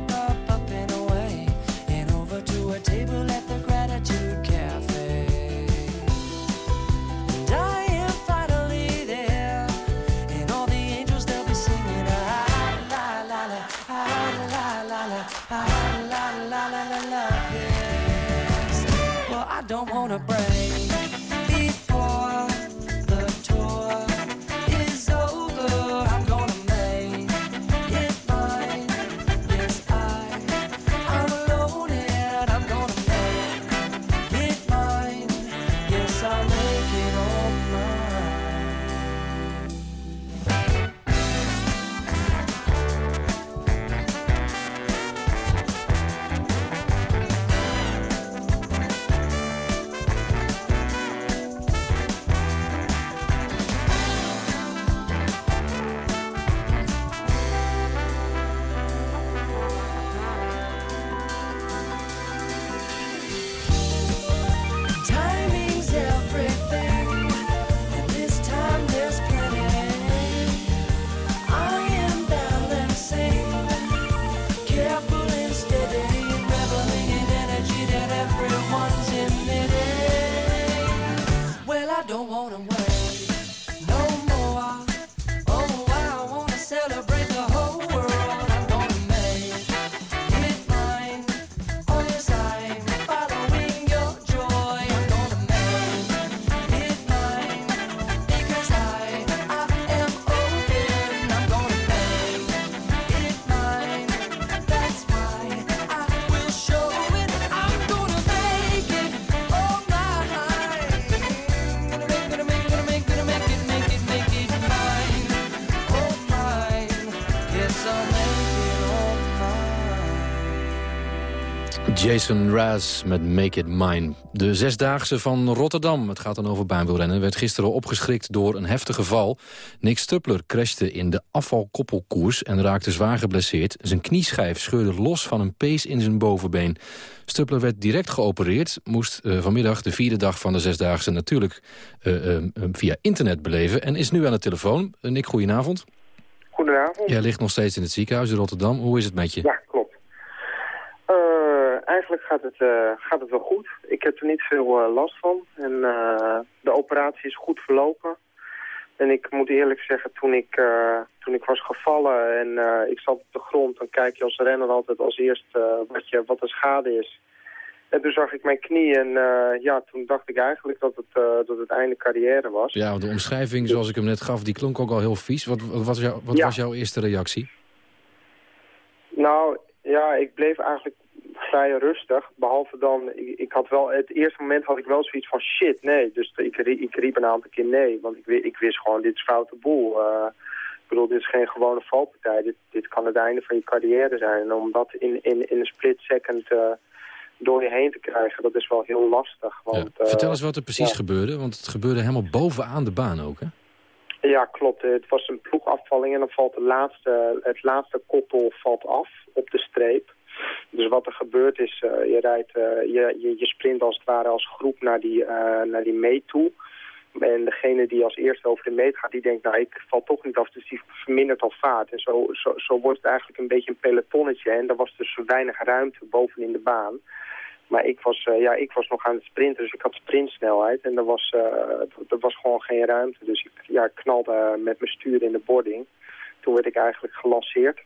Jason Raz met Make It Mine. De Zesdaagse van Rotterdam, het gaat dan over baanwielrennen... werd gisteren opgeschrikt door een heftige val. Nick Stuppler crashte in de afvalkoppelkoers en raakte zwaar geblesseerd. Zijn knieschijf scheurde los van een pees in zijn bovenbeen. Stuppler werd direct geopereerd, moest uh, vanmiddag de vierde dag van de Zesdaagse... natuurlijk uh, uh, via internet beleven en is nu aan de telefoon. Nick, goedenavond. Goedenavond. Jij ligt nog steeds in het ziekenhuis in Rotterdam. Hoe is het met je? Ja, klopt. Eigenlijk gaat het, uh, gaat het wel goed. Ik heb er niet veel uh, last van. En uh, de operatie is goed verlopen. En ik moet eerlijk zeggen, toen ik, toen ik was gevallen en ik zat op de grond... dan kijk je als renner altijd als eerst wat, je, wat de schade is. En toen zag ik mijn knie en ja, toen dacht ik eigenlijk dat het, dat het einde carrière was. Ja, de omschrijving zoals ik hem net gaf, die klonk ook al heel vies. Wat, wat, was, jou, wat ja. was jouw eerste reactie? Nou, ja, ik bleef eigenlijk vrij rustig. Behalve dan, ik, ik, had wel, het eerste moment had ik wel zoiets van shit, nee. Dus ik, ik riep een aantal keer nee, want ik, ik wist gewoon, dit is foute boel. Uh, ik bedoel, dit is geen gewone valpartij. Dit, dit kan het einde van je carrière zijn. En om dat in, in, in een split second uh, door je heen te krijgen, dat is wel heel lastig. Want, ja. Vertel eens wat er precies ja. gebeurde, want het gebeurde helemaal bovenaan de baan ook, hè? Ja, klopt. Het was een ploegafvalling en dan valt de laatste, het laatste koppel valt af op de streep. Dus wat er gebeurt is, uh, je, rijdt, uh, je, je, je sprint als het ware als groep naar die, uh, naar die meet toe. En degene die als eerste over de meet gaat, die denkt, nou ik val toch niet af, dus die vermindert al vaart. En zo, zo, zo wordt het eigenlijk een beetje een pelotonnetje. En er was dus weinig ruimte bovenin de baan. Maar ik was, ja, ik was nog aan het sprinten, dus ik had sprintsnelheid. En er was, uh, er was gewoon geen ruimte. Dus ik ja, knalde met mijn stuur in de boarding. Toen werd ik eigenlijk gelanceerd.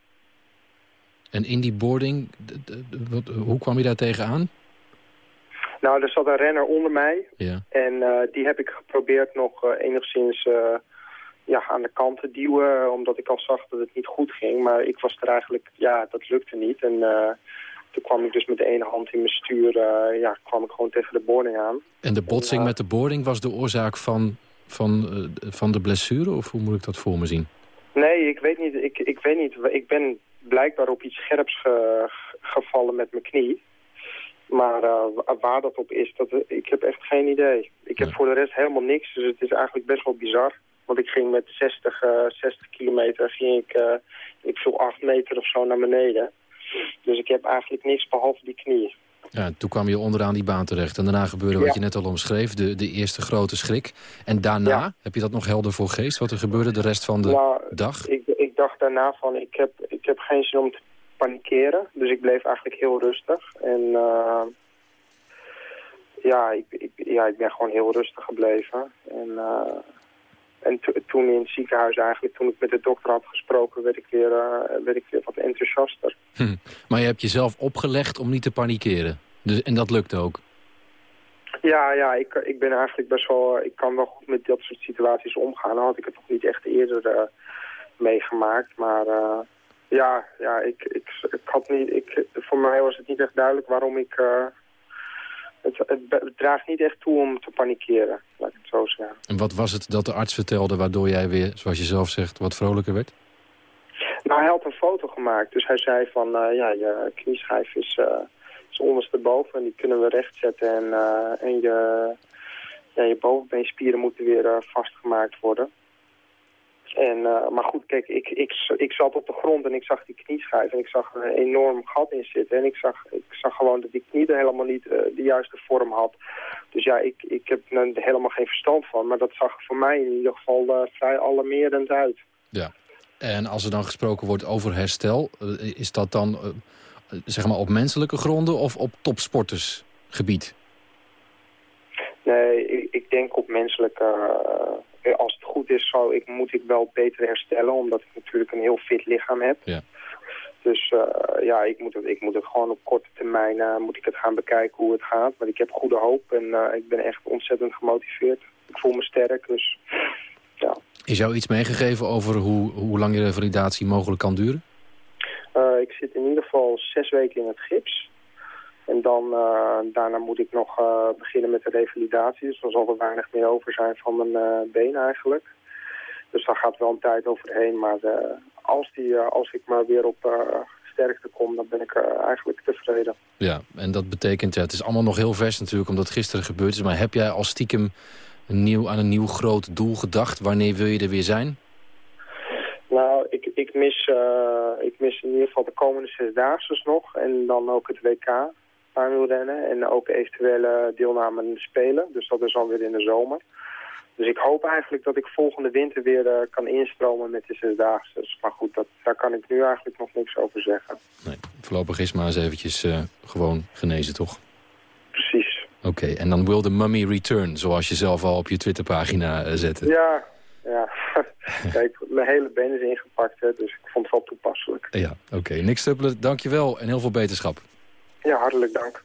En in die boarding, hoe kwam je daar tegenaan? Nou, er zat een renner onder mij. Ja. En uh, die heb ik geprobeerd nog uh, enigszins uh, ja, aan de kant te duwen. Omdat ik al zag dat het niet goed ging. Maar ik was er eigenlijk, ja, dat lukte niet. En toen kwam ik dus met de ene hand in mijn stuur, ja, kwam ik gewoon tegen de boarding aan. En de botsing en, met de boarding was de oorzaak van, van, van de blessure? Of hoe moet ik dat voor me zien? Nee, ik weet niet. Ik, ik weet niet. Ik ben blijkbaar op iets scherps ge, gevallen met mijn knie. Maar uh, waar dat op is, dat, ik heb echt geen idee. Ik heb ja. voor de rest helemaal niks, dus het is eigenlijk best wel bizar. Want ik ging met 60, uh, 60 kilometer, ging ik, uh, ik viel 8 meter of zo naar beneden. Dus ik heb eigenlijk niks behalve die knie. Ja, toen kwam je onderaan die baan terecht. En daarna gebeurde wat ja. je net al omschreef, de, de eerste grote schrik. En daarna, ja. heb je dat nog helder voor geest, wat er gebeurde de rest van de nou, dag? Ik, ik dacht daarna van, ik heb, ik heb geen zin om te panikeren. Dus ik bleef eigenlijk heel rustig. En uh, ja, ik, ik, ja, ik ben gewoon heel rustig gebleven. En, uh, en to, toen in het ziekenhuis eigenlijk, toen ik met de dokter had gesproken, werd ik weer, uh, werd ik weer wat enthousiaster. Hm. Maar je hebt jezelf opgelegd om niet te panikeren. Dus, en dat lukte ook? Ja, ja ik, ik ben eigenlijk best wel, ik kan wel goed met dat soort situaties omgaan. Dan had ik het nog niet echt eerder meegemaakt, maar... Ja, ja ik, ik, ik had niet, ik, voor mij was het niet echt duidelijk waarom ik... Het, draagt niet echt toe om te panikeren, laat ik het zo zeggen. En wat was het dat de arts vertelde waardoor jij weer, zoals je zelf zegt, wat vrolijker werd? Nou, hij had een foto gemaakt. Dus hij zei van, uh, ja, je knieschijf is, uh, is ondersteboven en die kunnen we rechtzetten. En, en je, ja, je bovenbeenspieren moeten weer vastgemaakt worden. En, uh, maar goed, kijk, ik, ik, ik zat op de grond en ik zag die knieschijf en ik zag er een enorm gat in zitten. En ik zag, ik zag gewoon dat die knie er helemaal niet uh, de juiste vorm had. Dus ja, ik, ik heb er helemaal geen verstand van. Maar dat zag voor mij in ieder geval uh, vrij alarmerend uit. Ja, en als er dan gesproken wordt over herstel, is dat dan zeg maar op menselijke gronden of op topsportersgebied? Nee, ik, ik denk op menselijke als het goed is, zou ik, moet ik wel beter herstellen. Omdat ik natuurlijk een heel fit lichaam heb. Ja. Dus uh, ja, ik moet, het, ik moet het gewoon op korte termijn uh, moet ik het gaan bekijken hoe het gaat. Maar ik heb goede hoop en uh, ik ben echt ontzettend gemotiveerd. Ik voel me sterk, dus ja. Is jou iets meegegeven over hoe, hoe lang je revalidatie mogelijk kan duren? ik zit in ieder geval zes weken in het gips. En dan, uh, daarna moet ik nog uh, beginnen met de revalidatie. Dus dan zal er weinig meer over zijn van mijn uh, been eigenlijk. Dus daar gaat wel een tijd overheen. Maar als, die, als ik maar weer op sterkte kom, dan ben ik eigenlijk tevreden. Ja, en dat betekent, ja, het is allemaal nog heel vers natuurlijk omdat gisteren gebeurd is. Maar heb jij al stiekem een nieuw, aan een nieuw groot doel gedacht? Wanneer wil je er weer zijn? Nou, ik, ik, mis, ik mis in ieder geval de komende zesdaagse nog. En dan ook het WK paardenwielrennen. En ook eventuele deelname aan de Spelen. Dus dat is dan weer in de zomer. Dus ik hoop eigenlijk dat ik volgende winter weer uh, kan instromen met de zesdaagse. Maar goed, dat, daar kan ik nu eigenlijk nog niks over zeggen. Nee, voorlopig is maar eens eventjes uh, gewoon genezen, toch? Precies. Oké, okay, en dan will the mummy return, zoals je zelf al op je Twitterpagina uh, zette. Ja, ja. Kijk, mijn hele been is ingepakt, hè, dus ik vond het wel toepasselijk. Ja, oké. Okay. Niks Stuppelen, dankjewel en heel veel beterschap. Ja, hartelijk dank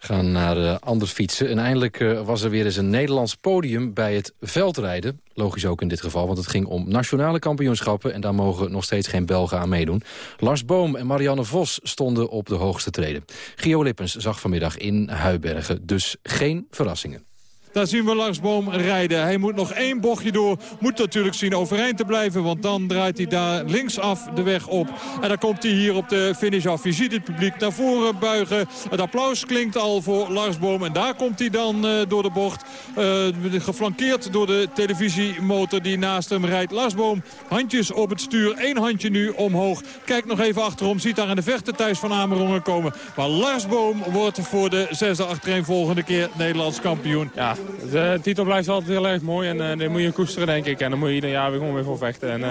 gaan naar uh, anders fietsen. En eindelijk uh, was er weer eens een Nederlands podium bij het veldrijden. Logisch ook in dit geval, want het ging om nationale kampioenschappen... en daar mogen nog steeds geen Belgen aan meedoen. Lars Boom en Marianne Vos stonden op de hoogste treden. Gio Lippens zag vanmiddag in Huibergen, dus geen verrassingen. Daar zien we Lars Boom rijden. Hij moet nog één bochtje door. Moet natuurlijk zien overeind te blijven. Want dan draait hij daar linksaf de weg op. En dan komt hij hier op de finish af. Je ziet het publiek naar voren buigen. Het applaus klinkt al voor Lars Boom. En daar komt hij dan uh, door de bocht. Uh, geflankeerd door de televisiemotor die naast hem rijdt. Lars Boom, handjes op het stuur. Eén handje nu omhoog. Kijk nog even achterom. Ziet daar in de verte Thijs van Amerongen komen. Maar Lars Boom wordt voor de zesde achtereen volgende keer Nederlands kampioen. Ja, de titel blijft altijd heel erg mooi en uh, die moet je koesteren denk ik. En dan moet je ieder jaar weer gewoon weer voor vechten en uh,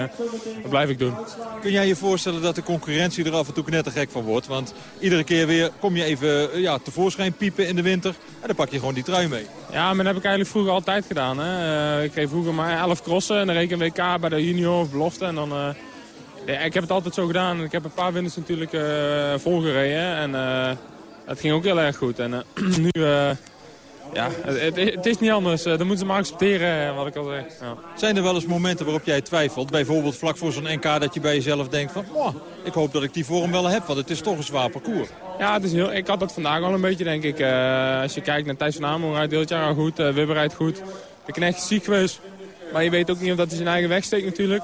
dat blijf ik doen. Kun jij je voorstellen dat de concurrentie er af en toe knettergek van wordt? Want iedere keer weer kom je even ja, tevoorschijn piepen in de winter en dan pak je gewoon die trui mee. Ja, maar dat heb ik eigenlijk vroeger altijd gedaan. Hè. Ik kreeg vroeger maar 11 crossen en dan een WK bij de junior of belofte. En dan, ja, ik heb het altijd zo gedaan. Ik heb een paar winters natuurlijk volgereden en het ging ook heel erg goed. En nu ja, het, het, is niet anders. Dat moeten ze maar accepteren, wat ik al zeg. Ja. Zijn er wel eens momenten waarop jij twijfelt? Bijvoorbeeld vlak voor zo'n NK dat je bij jezelf denkt van... Oh, ik hoop dat ik die vorm wel heb, want het is toch een zwaar parcours. Ja, het is heel, ik had dat vandaag al een beetje, denk ik. Uh, als je kijkt naar Thijs van Amel, rijdt al goed. Uh, Wibber rijdt goed. De knecht is ziek geweest. Maar je weet ook niet of dat hij zijn eigen weg steekt natuurlijk.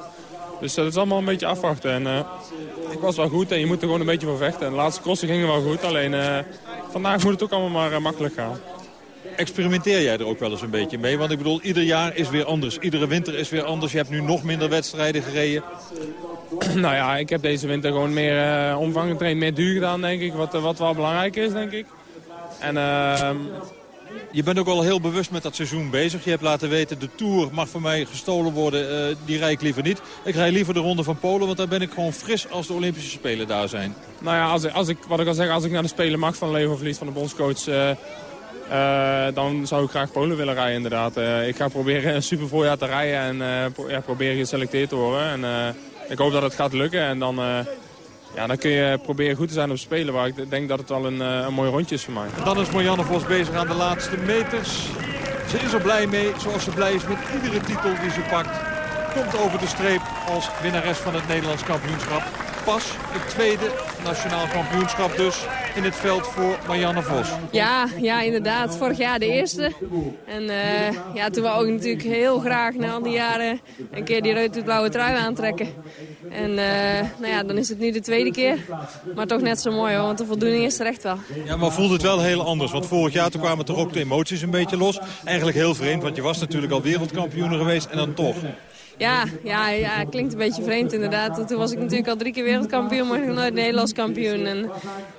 Dus dat is allemaal een beetje afwachten. En, uh, ik was wel goed en je moet er gewoon een beetje voor vechten. En de laatste crossen gingen wel goed, alleen vandaag moet het ook allemaal maar makkelijk gaan experimenteer jij er ook wel eens een beetje mee? Want ik bedoel, ieder jaar is weer anders. Iedere winter is weer anders. Je hebt nu nog minder wedstrijden gereden. Nou ja, ik heb deze winter gewoon meer uh, omvang getraind, meer duur gedaan, denk ik. Wat, wat wel belangrijk is, denk ik. En... Uh, je bent ook al heel bewust met dat seizoen bezig. Je hebt laten weten, de Tour mag voor mij gestolen worden. Uh, die rij ik liever niet. Ik rij liever de Ronde van Polen, want daar ben ik gewoon fris als de Olympische Spelen daar zijn. Nou ja, als ik, als ik, wat ik al zeg, als ik naar de Spelen mag van Leo Verlies van de bondscoach... Uh, uh, dan zou ik graag Polen willen rijden inderdaad. Uh, ik ga proberen een super voorjaar te rijden en uh, ja, proberen geselecteerd te worden. En, ik hoop dat het gaat lukken en dan, ja, dan kun je proberen goed te zijn op spelen. Waar ik denk dat het wel een, een mooi rondje is voor mij. Dan is Marianne Vos bezig aan de laatste meters. Ze is er blij mee, zoals ze blij is met iedere titel die ze pakt. Komt over de streep als winnares van het Nederlands kampioenschap pas het tweede nationaal kampioenschap dus in het veld voor Marianne Vos. Ja, ja inderdaad. Vorig jaar de eerste. En uh, ja, toen wou ik natuurlijk heel graag na al die jaren een keer die rood-blauwe trui aantrekken. En uh, nou ja, dan is het nu de tweede keer. Maar toch net zo mooi hoor, want de voldoening is er echt wel. Ja, maar voelt het wel heel anders? Want vorig jaar toen kwamen toch ook de emoties een beetje los. Eigenlijk heel vreemd, want je was natuurlijk al wereldkampioen geweest en dan toch. Ja, ja, ja, klinkt een beetje vreemd inderdaad. Toen was ik natuurlijk al drie keer wereldkampioen, maar nooit Nederlands kampioen. En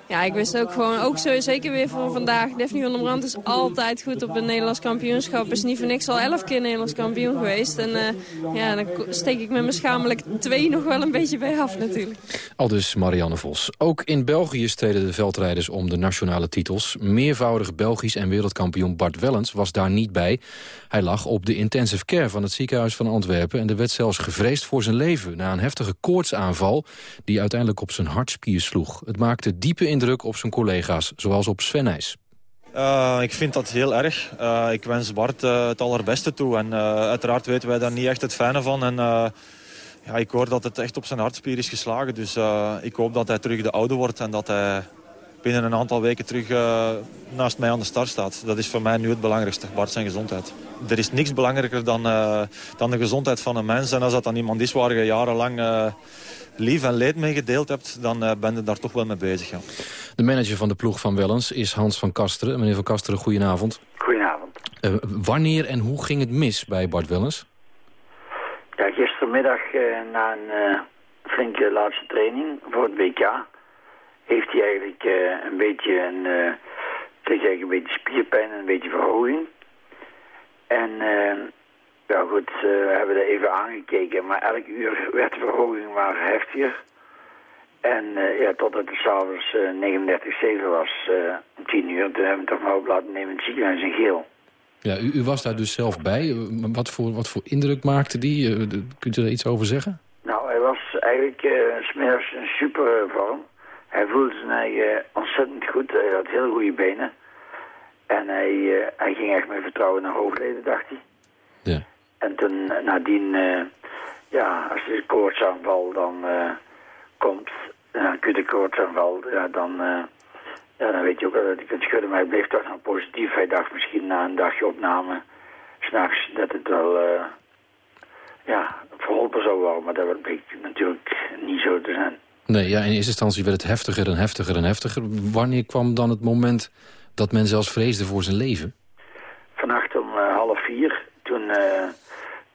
ja, ik wist ook gewoon, ook zo, zeker weer voor vandaag. Daphne van der Brand is altijd goed op een Nederlands kampioenschap. Is niet voor niks al elf keer Nederlands kampioen geweest. En uh, ja, dan steek ik met mijn schamelijk twee nog wel een beetje bij af natuurlijk. Al dus Marianne Vos. Ook in België streden de veldrijders om de nationale titels. Meervoudig Belgisch en wereldkampioen Bart Wellens was daar niet bij. Hij lag op de intensive care van het ziekenhuis van Antwerpen... en er werd zelfs gevreesd voor zijn leven... na een heftige koortsaanval die uiteindelijk op zijn hartspier sloeg. Het maakte diepe indruk op zijn collega's, zoals op Sven Nijs. Uh, ik vind dat heel erg. Uh, ik wens Bart uh, het allerbeste toe. En uiteraard weten wij daar niet echt het fijne van. En ja, ik hoor dat het echt op zijn hartspier is geslagen. Dus ik hoop dat hij terug de oude wordt en dat hij binnen een aantal weken terug naast mij aan de start staat. Dat is voor mij nu het belangrijkste, Bart zijn gezondheid. Er is niks belangrijker dan, dan de gezondheid van een mens. En als dat dan iemand is waar je jarenlang lief en leed mee gedeeld hebt, dan uh, ben je daar toch wel mee bezig. Ja. De manager van de ploeg van Wellens is Hans van Kasteren. Meneer van Kasteren, goedenavond. Goedenavond. Uh, wanneer en hoe ging het mis bij Bart Wellens? Ja, gistermiddag uh, na een flinke laatste training voor het WK... heeft hij eigenlijk een beetje een, uh, een beetje spierpijn en een beetje verhoging. En ja goed, uh, we hebben er even aangekeken, maar elk uur werd de verhoging maar heftiger. En uh, ja, totdat het s'avonds uh, 39,7 was, om 10 uur, toen hebben we toch maar op laten nemen in het ziekenhuis in Geel. Ja, u, u, was daar dus zelf bij. Wat voor, wat voor indruk maakte die? kunt u daar iets over zeggen? Nou, hij was eigenlijk uh, smiddags een super vorm. Hij voelde zijn eigen ontzettend goed. Hij had heel goede benen. En hij, hij ging echt met vertrouwen naar hoofdleden, dacht hij. Ja. En toen nadien, uh, ja, als de koortsaanval dan uh, komt, een acute koortsaanval, ja, dan, uh, ja, dan weet je ook dat je kunt schudden. Maar hij bleef toch nog positief. Hij dacht misschien na een dagje opname, s'nachts, dat het wel, ja, verholpen zou worden. Maar dat bleek natuurlijk niet zo te zijn. Nee, ja, in eerste instantie werd het heftiger en heftiger en heftiger. Wanneer kwam dan het moment dat men zelfs vreesde voor zijn leven? Vannacht om half vier, toen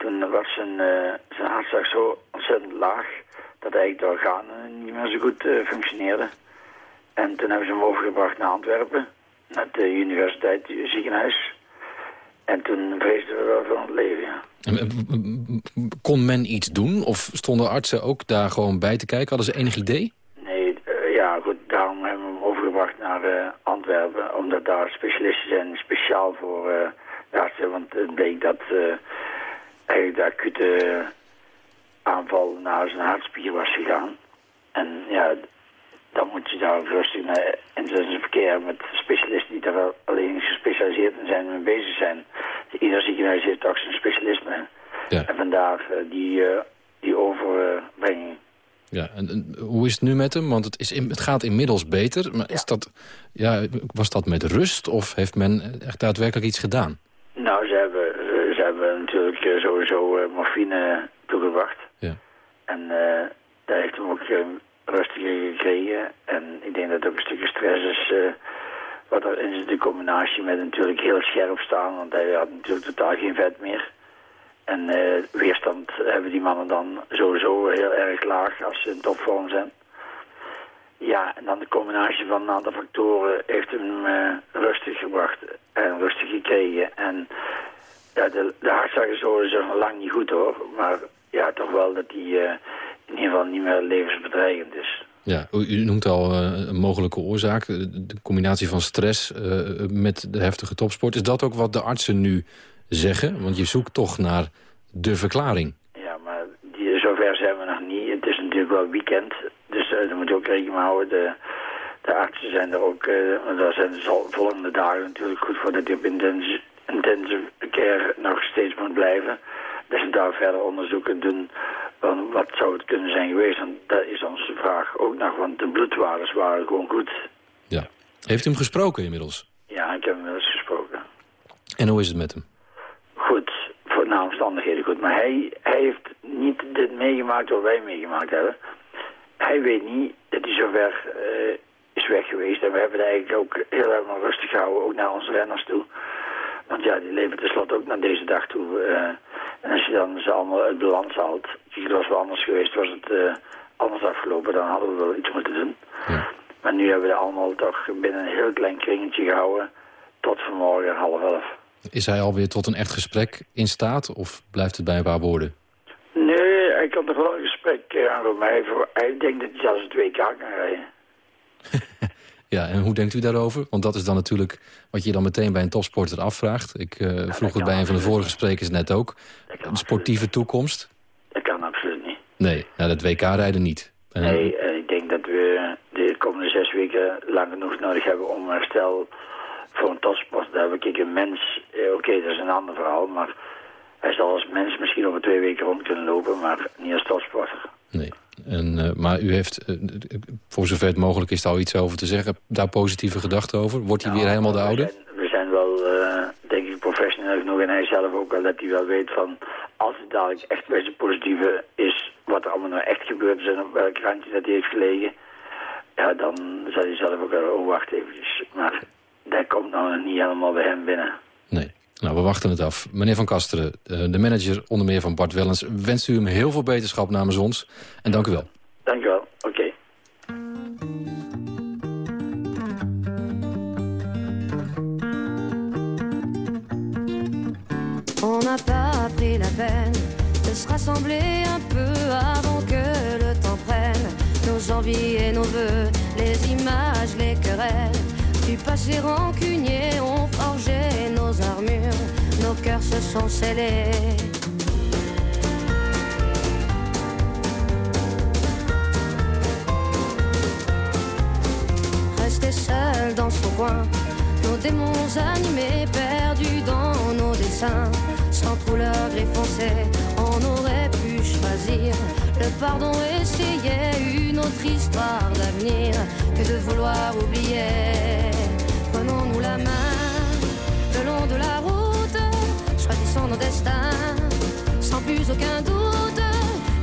toen was zijn, uh, zijn hartslag zo ontzettend laag dat eigenlijk de organen niet meer zo goed uh, functioneerden. En toen hebben ze hem overgebracht naar Antwerpen, naar het uh, universiteit ziekenhuis. En toen vreesden we wel van het leven, ja. Kon men iets doen? Of stonden artsen ook daar gewoon bij te kijken? Hadden ze enig idee? Nee, ja goed, daarom hebben we hem overgebracht naar Antwerpen. Omdat daar specialisten zijn, speciaal voor artsen. Want het bleek dat eigenlijk de acute aanval naar zijn hartspier was gegaan. En ja, dan moet je daar rustig naar intensive verkeer met specialisten die daar alleen gespecialiseerd in zijn en mee bezig zijn. Ieder ziekenhuis heeft toch zijn specialisme. Ja. En vandaar uh, die, uh, die overbrenging. Ja, en, en, hoe is het nu met hem? Want het, is in, het gaat inmiddels beter. Maar is dat, ja, was dat met rust of heeft men echt daadwerkelijk iets gedaan? Nou, ze hebben, ze hebben natuurlijk sowieso uh, morfine toegebracht. Ja. En uh, daar heeft hem ook uh, rustiger gekregen. En ik denk dat het ook een stukje stress is... wat er in zit, de combinatie met natuurlijk heel scherp staan. Want hij had natuurlijk totaal geen vet meer. En weerstand hebben die mannen dan sowieso heel erg laag als ze in topvorm zijn. Ja, en dan de combinatie van een aantal factoren heeft hem rustig gebracht en rustig gekregen. En ja, de, de is nog lang niet goed hoor. Maar ja, toch wel dat die uh, in ieder geval niet meer levensbedreigend is. Ja, u noemt al uh, een mogelijke oorzaak. De combinatie van stress uh, met de heftige topsport. Is dat ook wat de artsen nu zeggen? Want je zoekt toch naar de verklaring. Ja, maar die, zover zijn we nog niet. Het is natuurlijk wel weekend. Dus daar moet je ook rekening mee houden. De, de artsen zijn er ook... daar zijn de volgende dagen natuurlijk goed voor dat die op intensive intensive care nog steeds moet blijven. Dat ze daar verder onderzoeken doen van wat zou het kunnen zijn geweest. En dat is onze vraag ook nog, want de bloedwaardes waren gewoon goed. Ja. Heeft u hem gesproken inmiddels? Ja, ik heb hem wel eens gesproken. En hoe is het met hem? Goed, voor na omstandigheden goed. Maar hij, hij heeft niet dit meegemaakt wat wij meegemaakt hebben. Hij weet niet dat hij zover uh, is weg geweest. En we hebben het eigenlijk ook heel erg rustig gehouden, ook naar onze renners toe. Want ja, die leven tenslotte ook naar deze dag toe. Uh, en als je dan ze allemaal uit balans haalt. Het was wel anders geweest, was het uh, anders afgelopen, dan hadden we wel iets moeten doen. Ja. Maar nu hebben we allemaal toch binnen een heel klein kringetje gehouden. Tot vanmorgen half elf. Is hij alweer tot een echt gesprek in staat of blijft het bij een paar woorden? Nee, hij kan toch wel een gesprek uh, aan mij. Hij denkt dat hij zelfs het WK kan rijden. Ja, en hoe denkt u daarover? Want dat is dan natuurlijk wat je dan meteen bij een topsporter afvraagt. Ik uh, ja, vroeg het bij een van de vorige sprekers net ook. Een sportieve toekomst? Dat kan absoluut niet. Nee, nou, dat WK rijden niet. En... Nee, uh, ik denk dat we de komende zes weken lang genoeg nodig hebben om herstel voor een topsport. Daar heb ik een mens, oké, okay, dat is een ander verhaal, maar hij zal als mens misschien over twee weken rond kunnen lopen, maar niet als topsporter. Nee. En, uh, maar u heeft, uh, voor zover het mogelijk is, daar al iets over te zeggen. Daar positieve gedachten over? Wordt hij nou, weer helemaal de oude? We zijn, we zijn wel, uh, denk ik, professioneel genoeg. En hij zelf ook wel dat hij wel weet van... als het dadelijk echt bij zijn positieve is... wat er allemaal nou echt gebeurd is en op welk randje dat hij heeft gelegen, ja, dan zal hij zelf ook wel, oh wacht eventjes. Maar dat komt nou niet helemaal bij hem binnen. Nou, we wachten het af. Meneer Van Kasteren, eh, de manager onder meer van Bart Wellens... wenst u hem heel veel beterschap namens ons. En dank u wel. Dank u wel, oké. On n'a pas pris la peine de se rassembler un peu avant que le temps prenne nos envies et nos voeux, les images, les querelles. Du passé rancunier ont forgé nos armures, nos cœurs se sont scellés. Rester seul dans son coin, nos démons animés, perdus dans nos dessins, sans couleur gris foncé, on aurait pu choisir le pardon, essayer une autre histoire d'avenir que de vouloir oublier. Choisissons nos destins, sans plus aucun doute.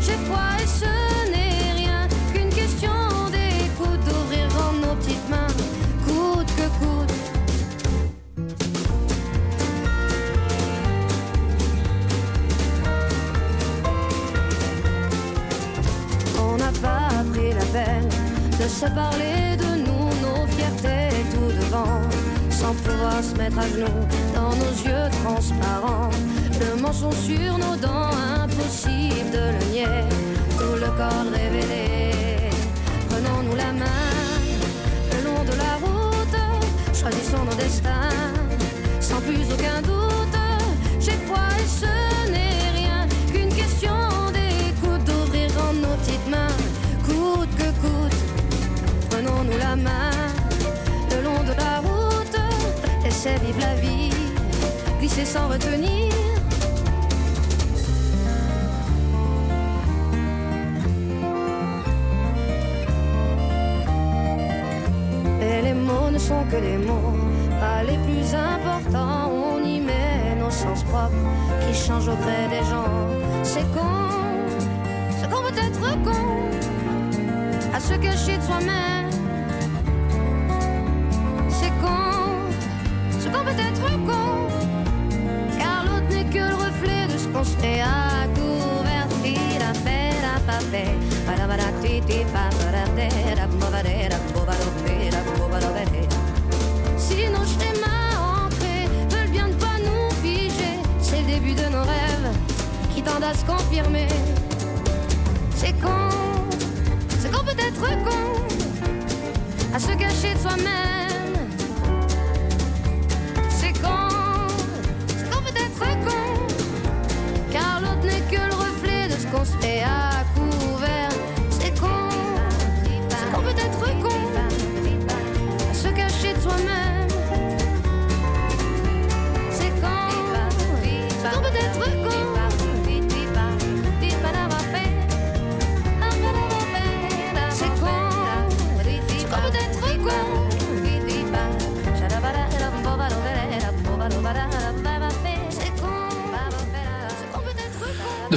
J'ai foi et ce n'est rien qu'une question d'écoute, d'ouvrir nos petites mains, coûte que coûte. On n'a pas pris la peine de se parler de nous, nos fiertés tout devant, sans pouvoir se mettre à genoux yeux transparents. Le mensonge sur nos dents, impossible de le nier, tout le corps révélé. Prenons-nous la main le long de la route, choisissons nos destins, sans plus aucun doute. J'ai foi et ce n'est rien qu'une question d'écoute, d'ouvrir grand nos petites mains, coûte que coûte. Prenons-nous la main le long de la route, laissez vivre la vie, sans retenir. Et les mots ne sont que des mots, pas les plus importants. On y met nos sens propres qui changent au gré des gens. C'est con, c'est qu'on peut être con à se cacher de soi-même. Se fait à couvert. Tira, fera, papé, para, para, titi, pa, para, tera, movadera, bobadopera, bobadopera. Si nos schémas ancrés veulent bien ne pas nous figer, c'est le début de nos rêves qui tendent à se confirmer. C'est con, c'est qu'on peut être con à se cacher de soi-même.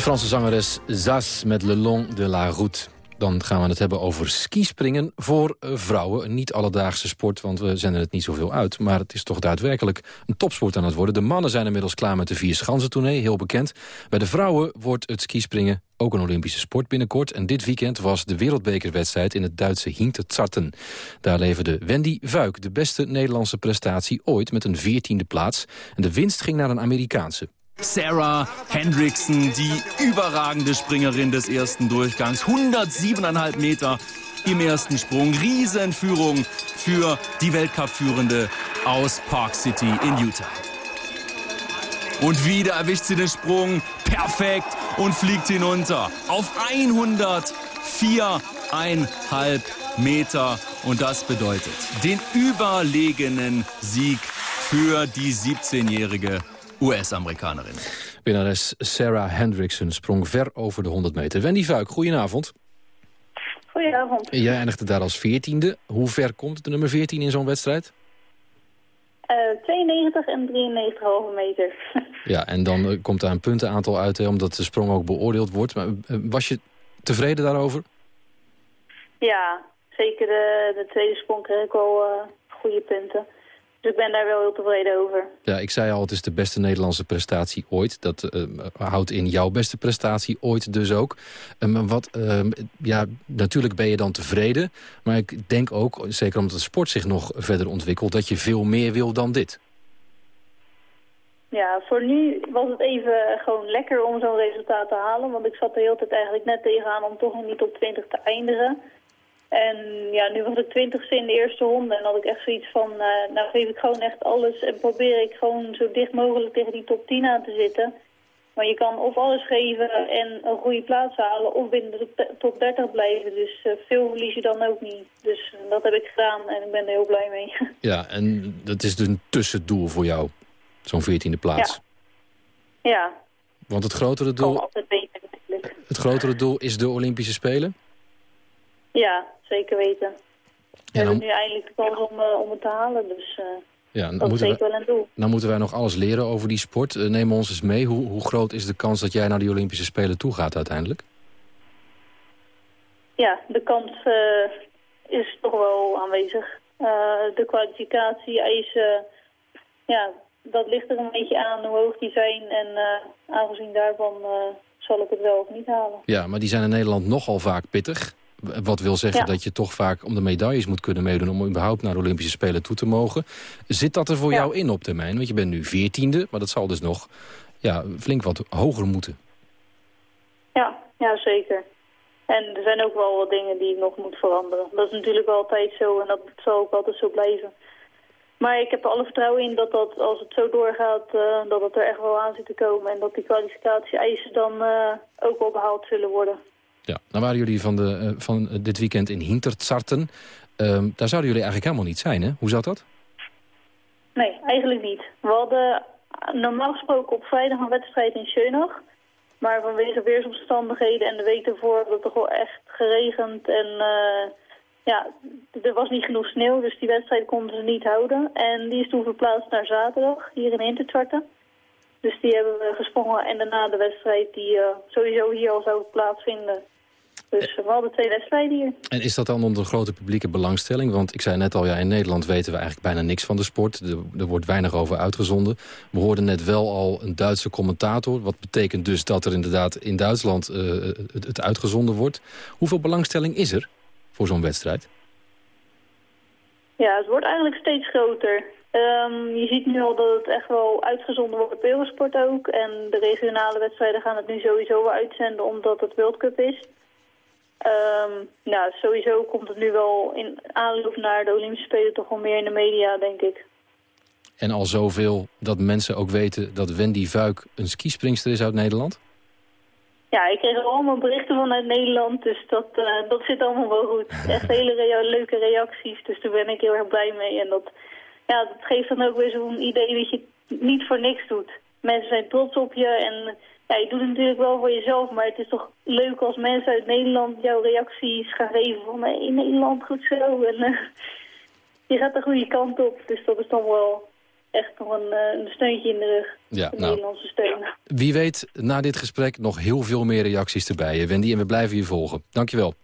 Franse zangeres Zaz met Le Long de la Route. Dan gaan we het hebben over skispringen voor vrouwen. Een niet alledaagse sport, want we zenden het niet zoveel uit. Maar het is toch daadwerkelijk een topsport aan het worden. De mannen zijn inmiddels klaar met de vier schansentournee, heel bekend. Bij de vrouwen wordt het skispringen ook een Olympische sport binnenkort. En dit weekend was de wereldbekerwedstrijd in het Duitse Hinterzarten. Daar leverde Wendy Vuik de beste Nederlandse prestatie ooit met een veertiende plaats. En de winst ging naar een Amerikaanse. Sarah Hendrickson, die überragende Springerin des ersten Durchgangs. 107,5 Meter im ersten Sprung. Riesenführung für die Weltcup-Führende aus Park City in Utah. Und wieder erwischt sie den Sprung perfekt und fliegt hinunter auf 104,5 Meter. Und das bedeutet den überlegenen Sieg für die 17-jährige US-Amerikanerin. Winnares Sarah Hendrickson sprong ver over de 100 meter. Wendy Vuik, goedenavond. Goedenavond. Jij eindigde daar als veertiende. Hoe ver komt de nummer 14 in zo'n wedstrijd? Eh, 92 en 93 halve meter. Ja, en dan eh, komt daar een puntenaantal uit, hè, omdat de sprong ook beoordeeld wordt. Maar eh, was je Tevreden daarover? Ja, zeker de, de tweede sprong kreeg ik wel uh, goede punten. Dus ik ben daar wel heel tevreden over. Ja, ik zei al, het is de beste Nederlandse prestatie ooit. Dat uh, houdt in jouw beste prestatie ooit dus ook. Um, wat, uh, ja, natuurlijk ben je dan tevreden. Maar ik denk ook, zeker omdat de sport zich nog verder ontwikkelt... dat je veel meer wil dan dit. Ja, voor nu was het even gewoon lekker om zo'n resultaat te halen. Want ik zat de hele tijd eigenlijk net tegenaan om toch nog niet op 20 te eindigen. En ja, nu was ik twintigste in de eerste ronde en had ik echt zoiets van, uh, nou geef ik gewoon echt alles en probeer ik gewoon zo dicht mogelijk tegen die top 10 aan te zitten. Maar je kan of alles geven en een goede plaats halen of binnen de top 30 blijven. Dus uh, veel verlies je dan ook niet. Dus uh, dat heb ik gedaan en ik ben er heel blij mee. Ja, en dat is dus een tussendoel voor jou, zo'n 14e plaats. Ja. ja. Want het grotere doel... altijd beter natuurlijk. Het grotere doel is de Olympische Spelen? Ja, zeker weten. We dan... hebben nu eindelijk de kans om, uh, om het te halen, dus uh, ja, dat is zeker wij, wel een doel. Nou moeten wij nog alles leren over die sport. Uh, neem ons eens mee. Hoe, hoe groot is de kans dat jij naar die Olympische Spelen toe gaat uiteindelijk? Ja, de kans is toch wel aanwezig. de kwalificatie-eisen, ja, dat ligt er een beetje aan hoe hoog die zijn. En aangezien daarvan zal ik het wel of niet halen. Ja, maar die zijn in Nederland nogal vaak pittig. Wat wil zeggen ja. dat je toch vaak om de medailles moet kunnen meedoen... om überhaupt naar de Olympische Spelen toe te mogen. Zit dat er voor ja. jou in op termijn? Want je bent nu veertiende, maar dat zal dus nog ja, flink wat hoger moeten. Ja, ja, zeker. En er zijn ook wel wat dingen die nog moet veranderen. Dat is natuurlijk altijd zo en dat zal ook altijd zo blijven. Maar ik heb er alle vertrouwen in dat, dat als het zo doorgaat, uh, dat het er echt wel aan zit te komen. En dat die kwalificatie-eisen dan uh, ook wel behaald zullen worden. Ja, nou waren jullie van, de, uh, van dit weekend in Hintertsarten. Um, daar zouden jullie eigenlijk helemaal niet zijn, hè? Hoe zat dat? Nee, eigenlijk niet. We hadden normaal gesproken op vrijdag een wedstrijd in Schönach. Maar vanwege weersomstandigheden en de week ervoor had het toch wel echt geregend. En ja, er was niet genoeg sneeuw, dus die wedstrijd konden ze niet houden. En die is toen verplaatst naar zaterdag, hier in Hintertsarten. Dus die hebben we gesprongen en daarna de wedstrijd die sowieso hier al zou plaatsvinden. Dus we hadden twee wedstrijden hier. En is dat dan onder grote publieke belangstelling? Want ik zei net al, ja, in Nederland weten we eigenlijk bijna niks van de sport. Er, er, wordt weinig over uitgezonden. We hoorden net wel al een Duitse commentator. Wat betekent dus dat er inderdaad in Duitsland uh, het, het uitgezonden wordt. Hoeveel belangstelling is er voor zo'n wedstrijd? Ja, het wordt eigenlijk steeds groter. Um, je ziet nu al dat het echt wel uitgezonden wordt op Eurosport ook. En de regionale wedstrijden gaan het nu sowieso wel uitzenden omdat het World Cup is. Um, nou, sowieso komt het nu wel in aanloop naar de Olympische Spelen toch wel meer in de media, denk ik. En al zoveel dat mensen ook weten dat Wendy Vuik een skispringster is uit Nederland? Ja, ik kreeg allemaal berichten vanuit Nederland, dus dat, uh, dat zit allemaal wel goed. Echt hele rea leuke reacties, dus daar ben ik heel erg blij mee. En dat, ja, dat geeft dan ook weer zo'n idee dat je het niet voor niks doet. Mensen zijn trots op je en ja, je doet het natuurlijk wel voor jezelf, maar het is toch leuk als mensen uit Nederland jouw reacties gaan geven van hey, Nederland, goed zo. En uh, je gaat de goede kant op, dus dat is dan wel echt nog een, een steuntje in de rug. Ja, de nou, Nederlandse steun. Wie weet na dit gesprek nog heel veel meer reacties erbij, Wendy. En we blijven je volgen. Dankjewel.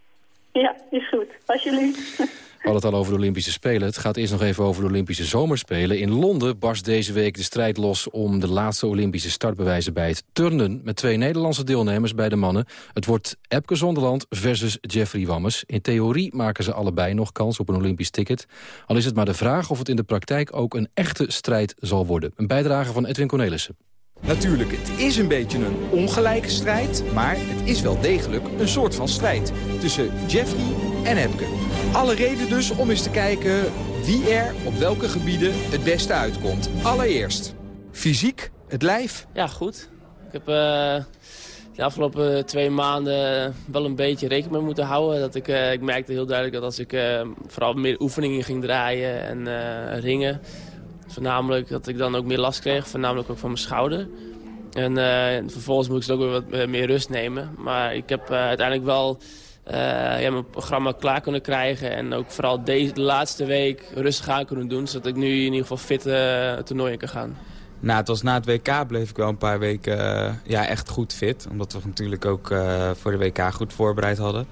Ja, is goed. Alsjeblieft. We hadden het al over de Olympische Spelen. Het gaat eerst nog even over de Olympische Zomerspelen. In Londen barst deze week de strijd los om de laatste Olympische startbewijzen bij het turnen. Met twee Nederlandse deelnemers bij de mannen. Het wordt Epke Zonderland versus Jeffrey Wammes. In theorie maken ze allebei nog kans op een Olympisch ticket. Al is het maar de vraag of het in de praktijk ook een echte strijd zal worden. Een bijdrage van Edwin Cornelissen. Natuurlijk, het is een beetje een ongelijke strijd, maar het is wel degelijk een soort van strijd tussen Jeffrey en Epke. Alle reden dus om eens te kijken wie er op welke gebieden het beste uitkomt. Allereerst, fysiek, het lijf. Ja, goed. Ik heb uh, de afgelopen twee maanden wel een beetje rekening mee moeten houden. Dat ik, uh, ik merkte heel duidelijk dat als ik uh, vooral meer oefeningen ging draaien en ringen... voornamelijk dat ik dan ook meer last kreeg, voornamelijk ook van mijn schouder. En vervolgens moet ik ook weer wat meer rust nemen. Maar ik heb uiteindelijk wel ja, mijn programma klaar kunnen krijgen. En ook vooral deze de laatste week rustig aan kunnen doen. Zodat ik nu in ieder geval fit uh, toernooien kan gaan. Nou, het was na het WK bleef ik wel een paar weken eh, ja, echt goed fit. Omdat we natuurlijk ook voor de WK goed voorbereid hadden.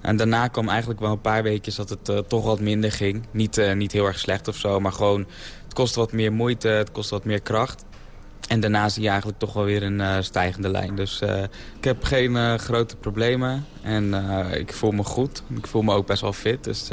En daarna kwam eigenlijk wel een paar weken dat het toch wat minder ging. Niet, niet heel erg slecht of zo, maar gewoon het kostte wat meer moeite, het kostte wat meer kracht. En daarna zie je eigenlijk toch wel weer een stijgende lijn. Dus ik heb geen grote problemen en ik voel me goed. Ik voel me ook best wel fit, dus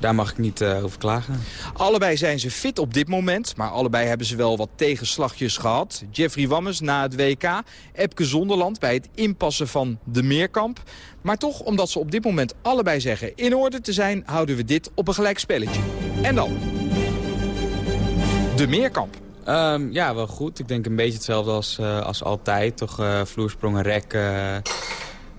daar mag ik niet over klagen. Allebei zijn ze fit op dit moment, maar allebei hebben ze wel wat tegenslagjes gehad. Jeffrey Wammes na het WK, Epke Zonderland bij het inpassen van de Meerkamp. Maar toch, omdat ze op dit moment allebei zeggen in orde te zijn... houden we dit op een gelijk spelletje. En dan? De Meerkamp. Um, ja, wel goed. Ik denk een beetje hetzelfde als, uh, als altijd. Toch uh, vloersprongen, rek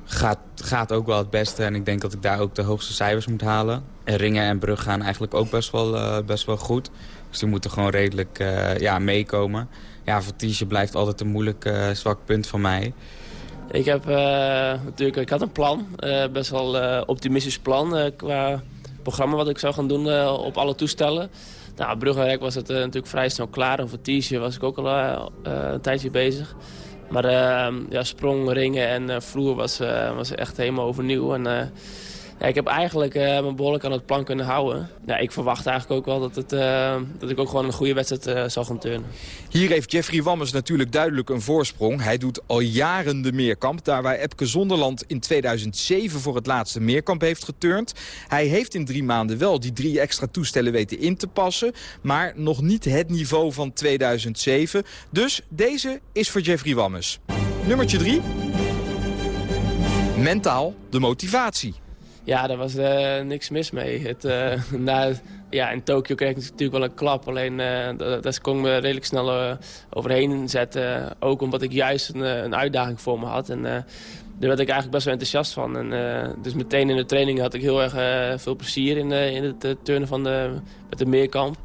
gaat, gaat ook wel het beste. En ik denk dat ik daar ook de hoogste cijfers moet halen. En ringen en brug gaan eigenlijk ook best wel, uh, best wel goed. Dus die moeten gewoon redelijk uh, ja, meekomen. Ja, vertiege blijft altijd een moeilijk uh, zwak punt van mij. Ik heb natuurlijk, ik had een plan, best wel optimistisch plan qua programma wat ik zou gaan doen op alle toestellen. Nou, bruggenwerk was het natuurlijk vrij snel klaar. En vertiege was ik ook al een tijdje bezig. Maar ja, sprong, ringen en vloer was, was echt helemaal overnieuw. En, ik heb eigenlijk mijn behoorlijk aan het plan kunnen houden. Ik verwacht eigenlijk ook wel dat, het, dat ik ook gewoon een goede wedstrijd zal gaan turnen. Hier heeft Jeffrey Wammers natuurlijk duidelijk een voorsprong. Hij doet al jaren de meerkamp. Daar waar Epke Zonderland in 2007 voor het laatste meerkamp heeft geturnd. Hij heeft in drie maanden wel die drie extra toestellen weten in te passen. Maar nog niet het niveau van 2007. Dus deze is voor Jeffrey Wammers. Nummertje drie. Mentaal de motivatie. Ja, daar was uh, niks mis mee. Het, uh, na, ja, in Tokio kreeg ik natuurlijk wel een klap. Alleen uh, daar kon ik me redelijk snel overheen zetten. Ook omdat ik juist een, een uitdaging voor me had. En daar werd ik eigenlijk best wel enthousiast van. En, dus meteen in de training had ik heel erg veel plezier in, in het turnen van de, met de meerkamp.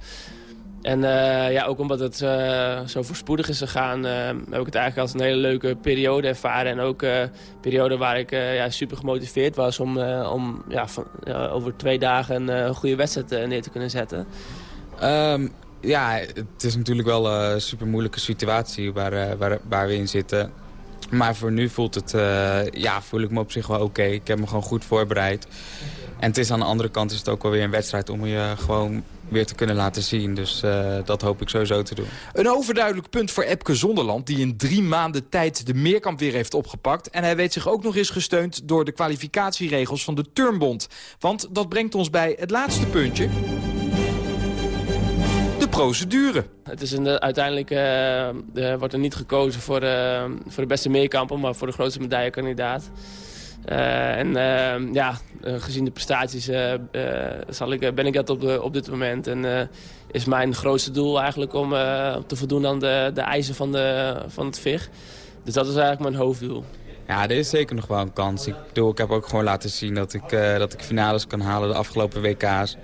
En uh, ja, ook omdat het uh, zo voorspoedig is gegaan, uh, heb ik het eigenlijk als een hele leuke periode ervaren. En ook een periode waar ik ja, super gemotiveerd was om, om ja, over twee dagen een goede wedstrijd neer te kunnen zetten. Um, ja, het is natuurlijk wel een super moeilijke situatie waar, waar, waar we in zitten. Maar voor nu voelt het, ja, voel ik me op zich wel oké. Ik heb me gewoon goed voorbereid. En het is aan de andere kant is het ook wel weer een wedstrijd om je gewoon weer te kunnen laten zien. Dus uh, dat hoop ik sowieso te doen. Een overduidelijk punt voor Epke Zonderland... die in drie maanden tijd de meerkamp weer heeft opgepakt. En hij weet zich ook nog eens gesteund door de kwalificatieregels van de Turnbond. Want dat brengt ons bij het laatste puntje. De procedure. Het is een, uiteindelijk uh, wordt er niet gekozen voor, uh, voor de beste meerkamper... maar voor de grootste medaillekandidaat. Uh, en uh, ja, gezien de prestaties uh, zal ik, ben ik dat op, op dit moment. En is mijn grootste doel eigenlijk om te voldoen aan de, de eisen van, de, van het VIG. Dus dat is eigenlijk mijn hoofddoel. Ja, er is zeker nog wel een kans. Ik, bedoel, ik heb ook gewoon laten zien dat ik, dat ik finales kan halen de afgelopen WK's.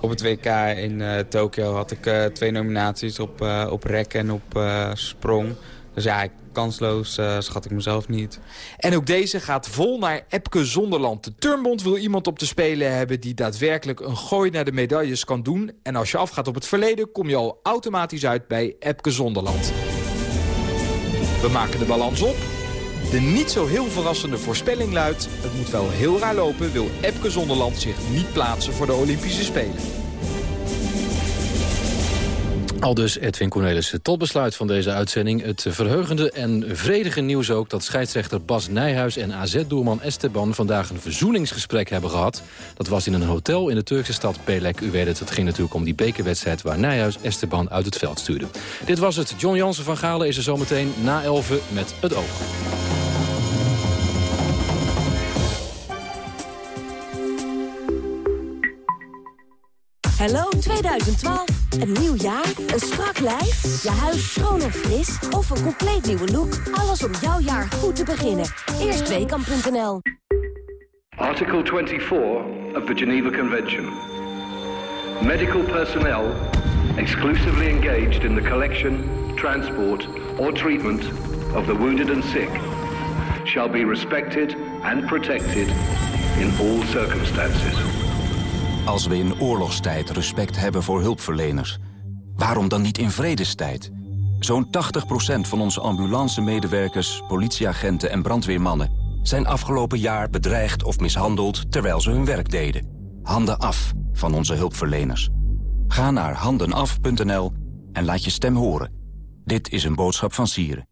Op het WK in Tokio had ik twee nominaties op, op rek en op sprong. Dus ja, kansloos uh, schat ik mezelf niet. En ook deze gaat vol naar Epke Zonderland. De Turnbond wil iemand op de Spelen hebben die daadwerkelijk een gooi naar de medailles kan doen. En als je afgaat op het verleden kom je al automatisch uit bij Epke Zonderland. We maken de balans op. De niet zo heel verrassende voorspelling luidt... het moet wel heel raar lopen, wil Epke Zonderland zich niet plaatsen voor de Olympische Spelen. Al dus Edwin Cornelissen. Tot besluit van deze uitzending het verheugende en vredige nieuws ook... dat scheidsrechter Bas Nijhuis en AZ-doelman Esteban vandaag een verzoeningsgesprek hebben gehad. Dat was in een hotel in de Turkse stad Pelek. U weet het, het ging natuurlijk om die bekerwedstrijd... waar Nijhuis Esteban uit het veld stuurde. Dit was het. John Jansen van Galen is er zometeen na 11 met het oog. Hallo 2012. Een nieuw jaar, een strak lijf, je huis schoon en fris of een compleet nieuwe look. Alles om jouw jaar goed te beginnen. Eerstweekam.nl Article 24 of the Geneva Convention. Medical personnel exclusively engaged in the collection, transport or treatment of the wounded and sick shall be respected and protected in all circumstances. Als we in oorlogstijd respect hebben voor hulpverleners, waarom dan niet in vredestijd? Zo'n 80% van onze ambulance-medewerkers, politieagenten en brandweermannen... zijn afgelopen jaar bedreigd of mishandeld terwijl ze hun werk deden. Handen af van onze hulpverleners. Ga naar handenaf.nl en laat je stem horen. Dit is een boodschap van Sieren.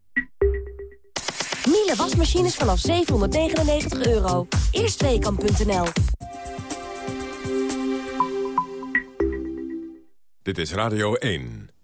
Miele wasmachines vanaf 799 euro. Eerstweekam.nl Dit is Radio 1.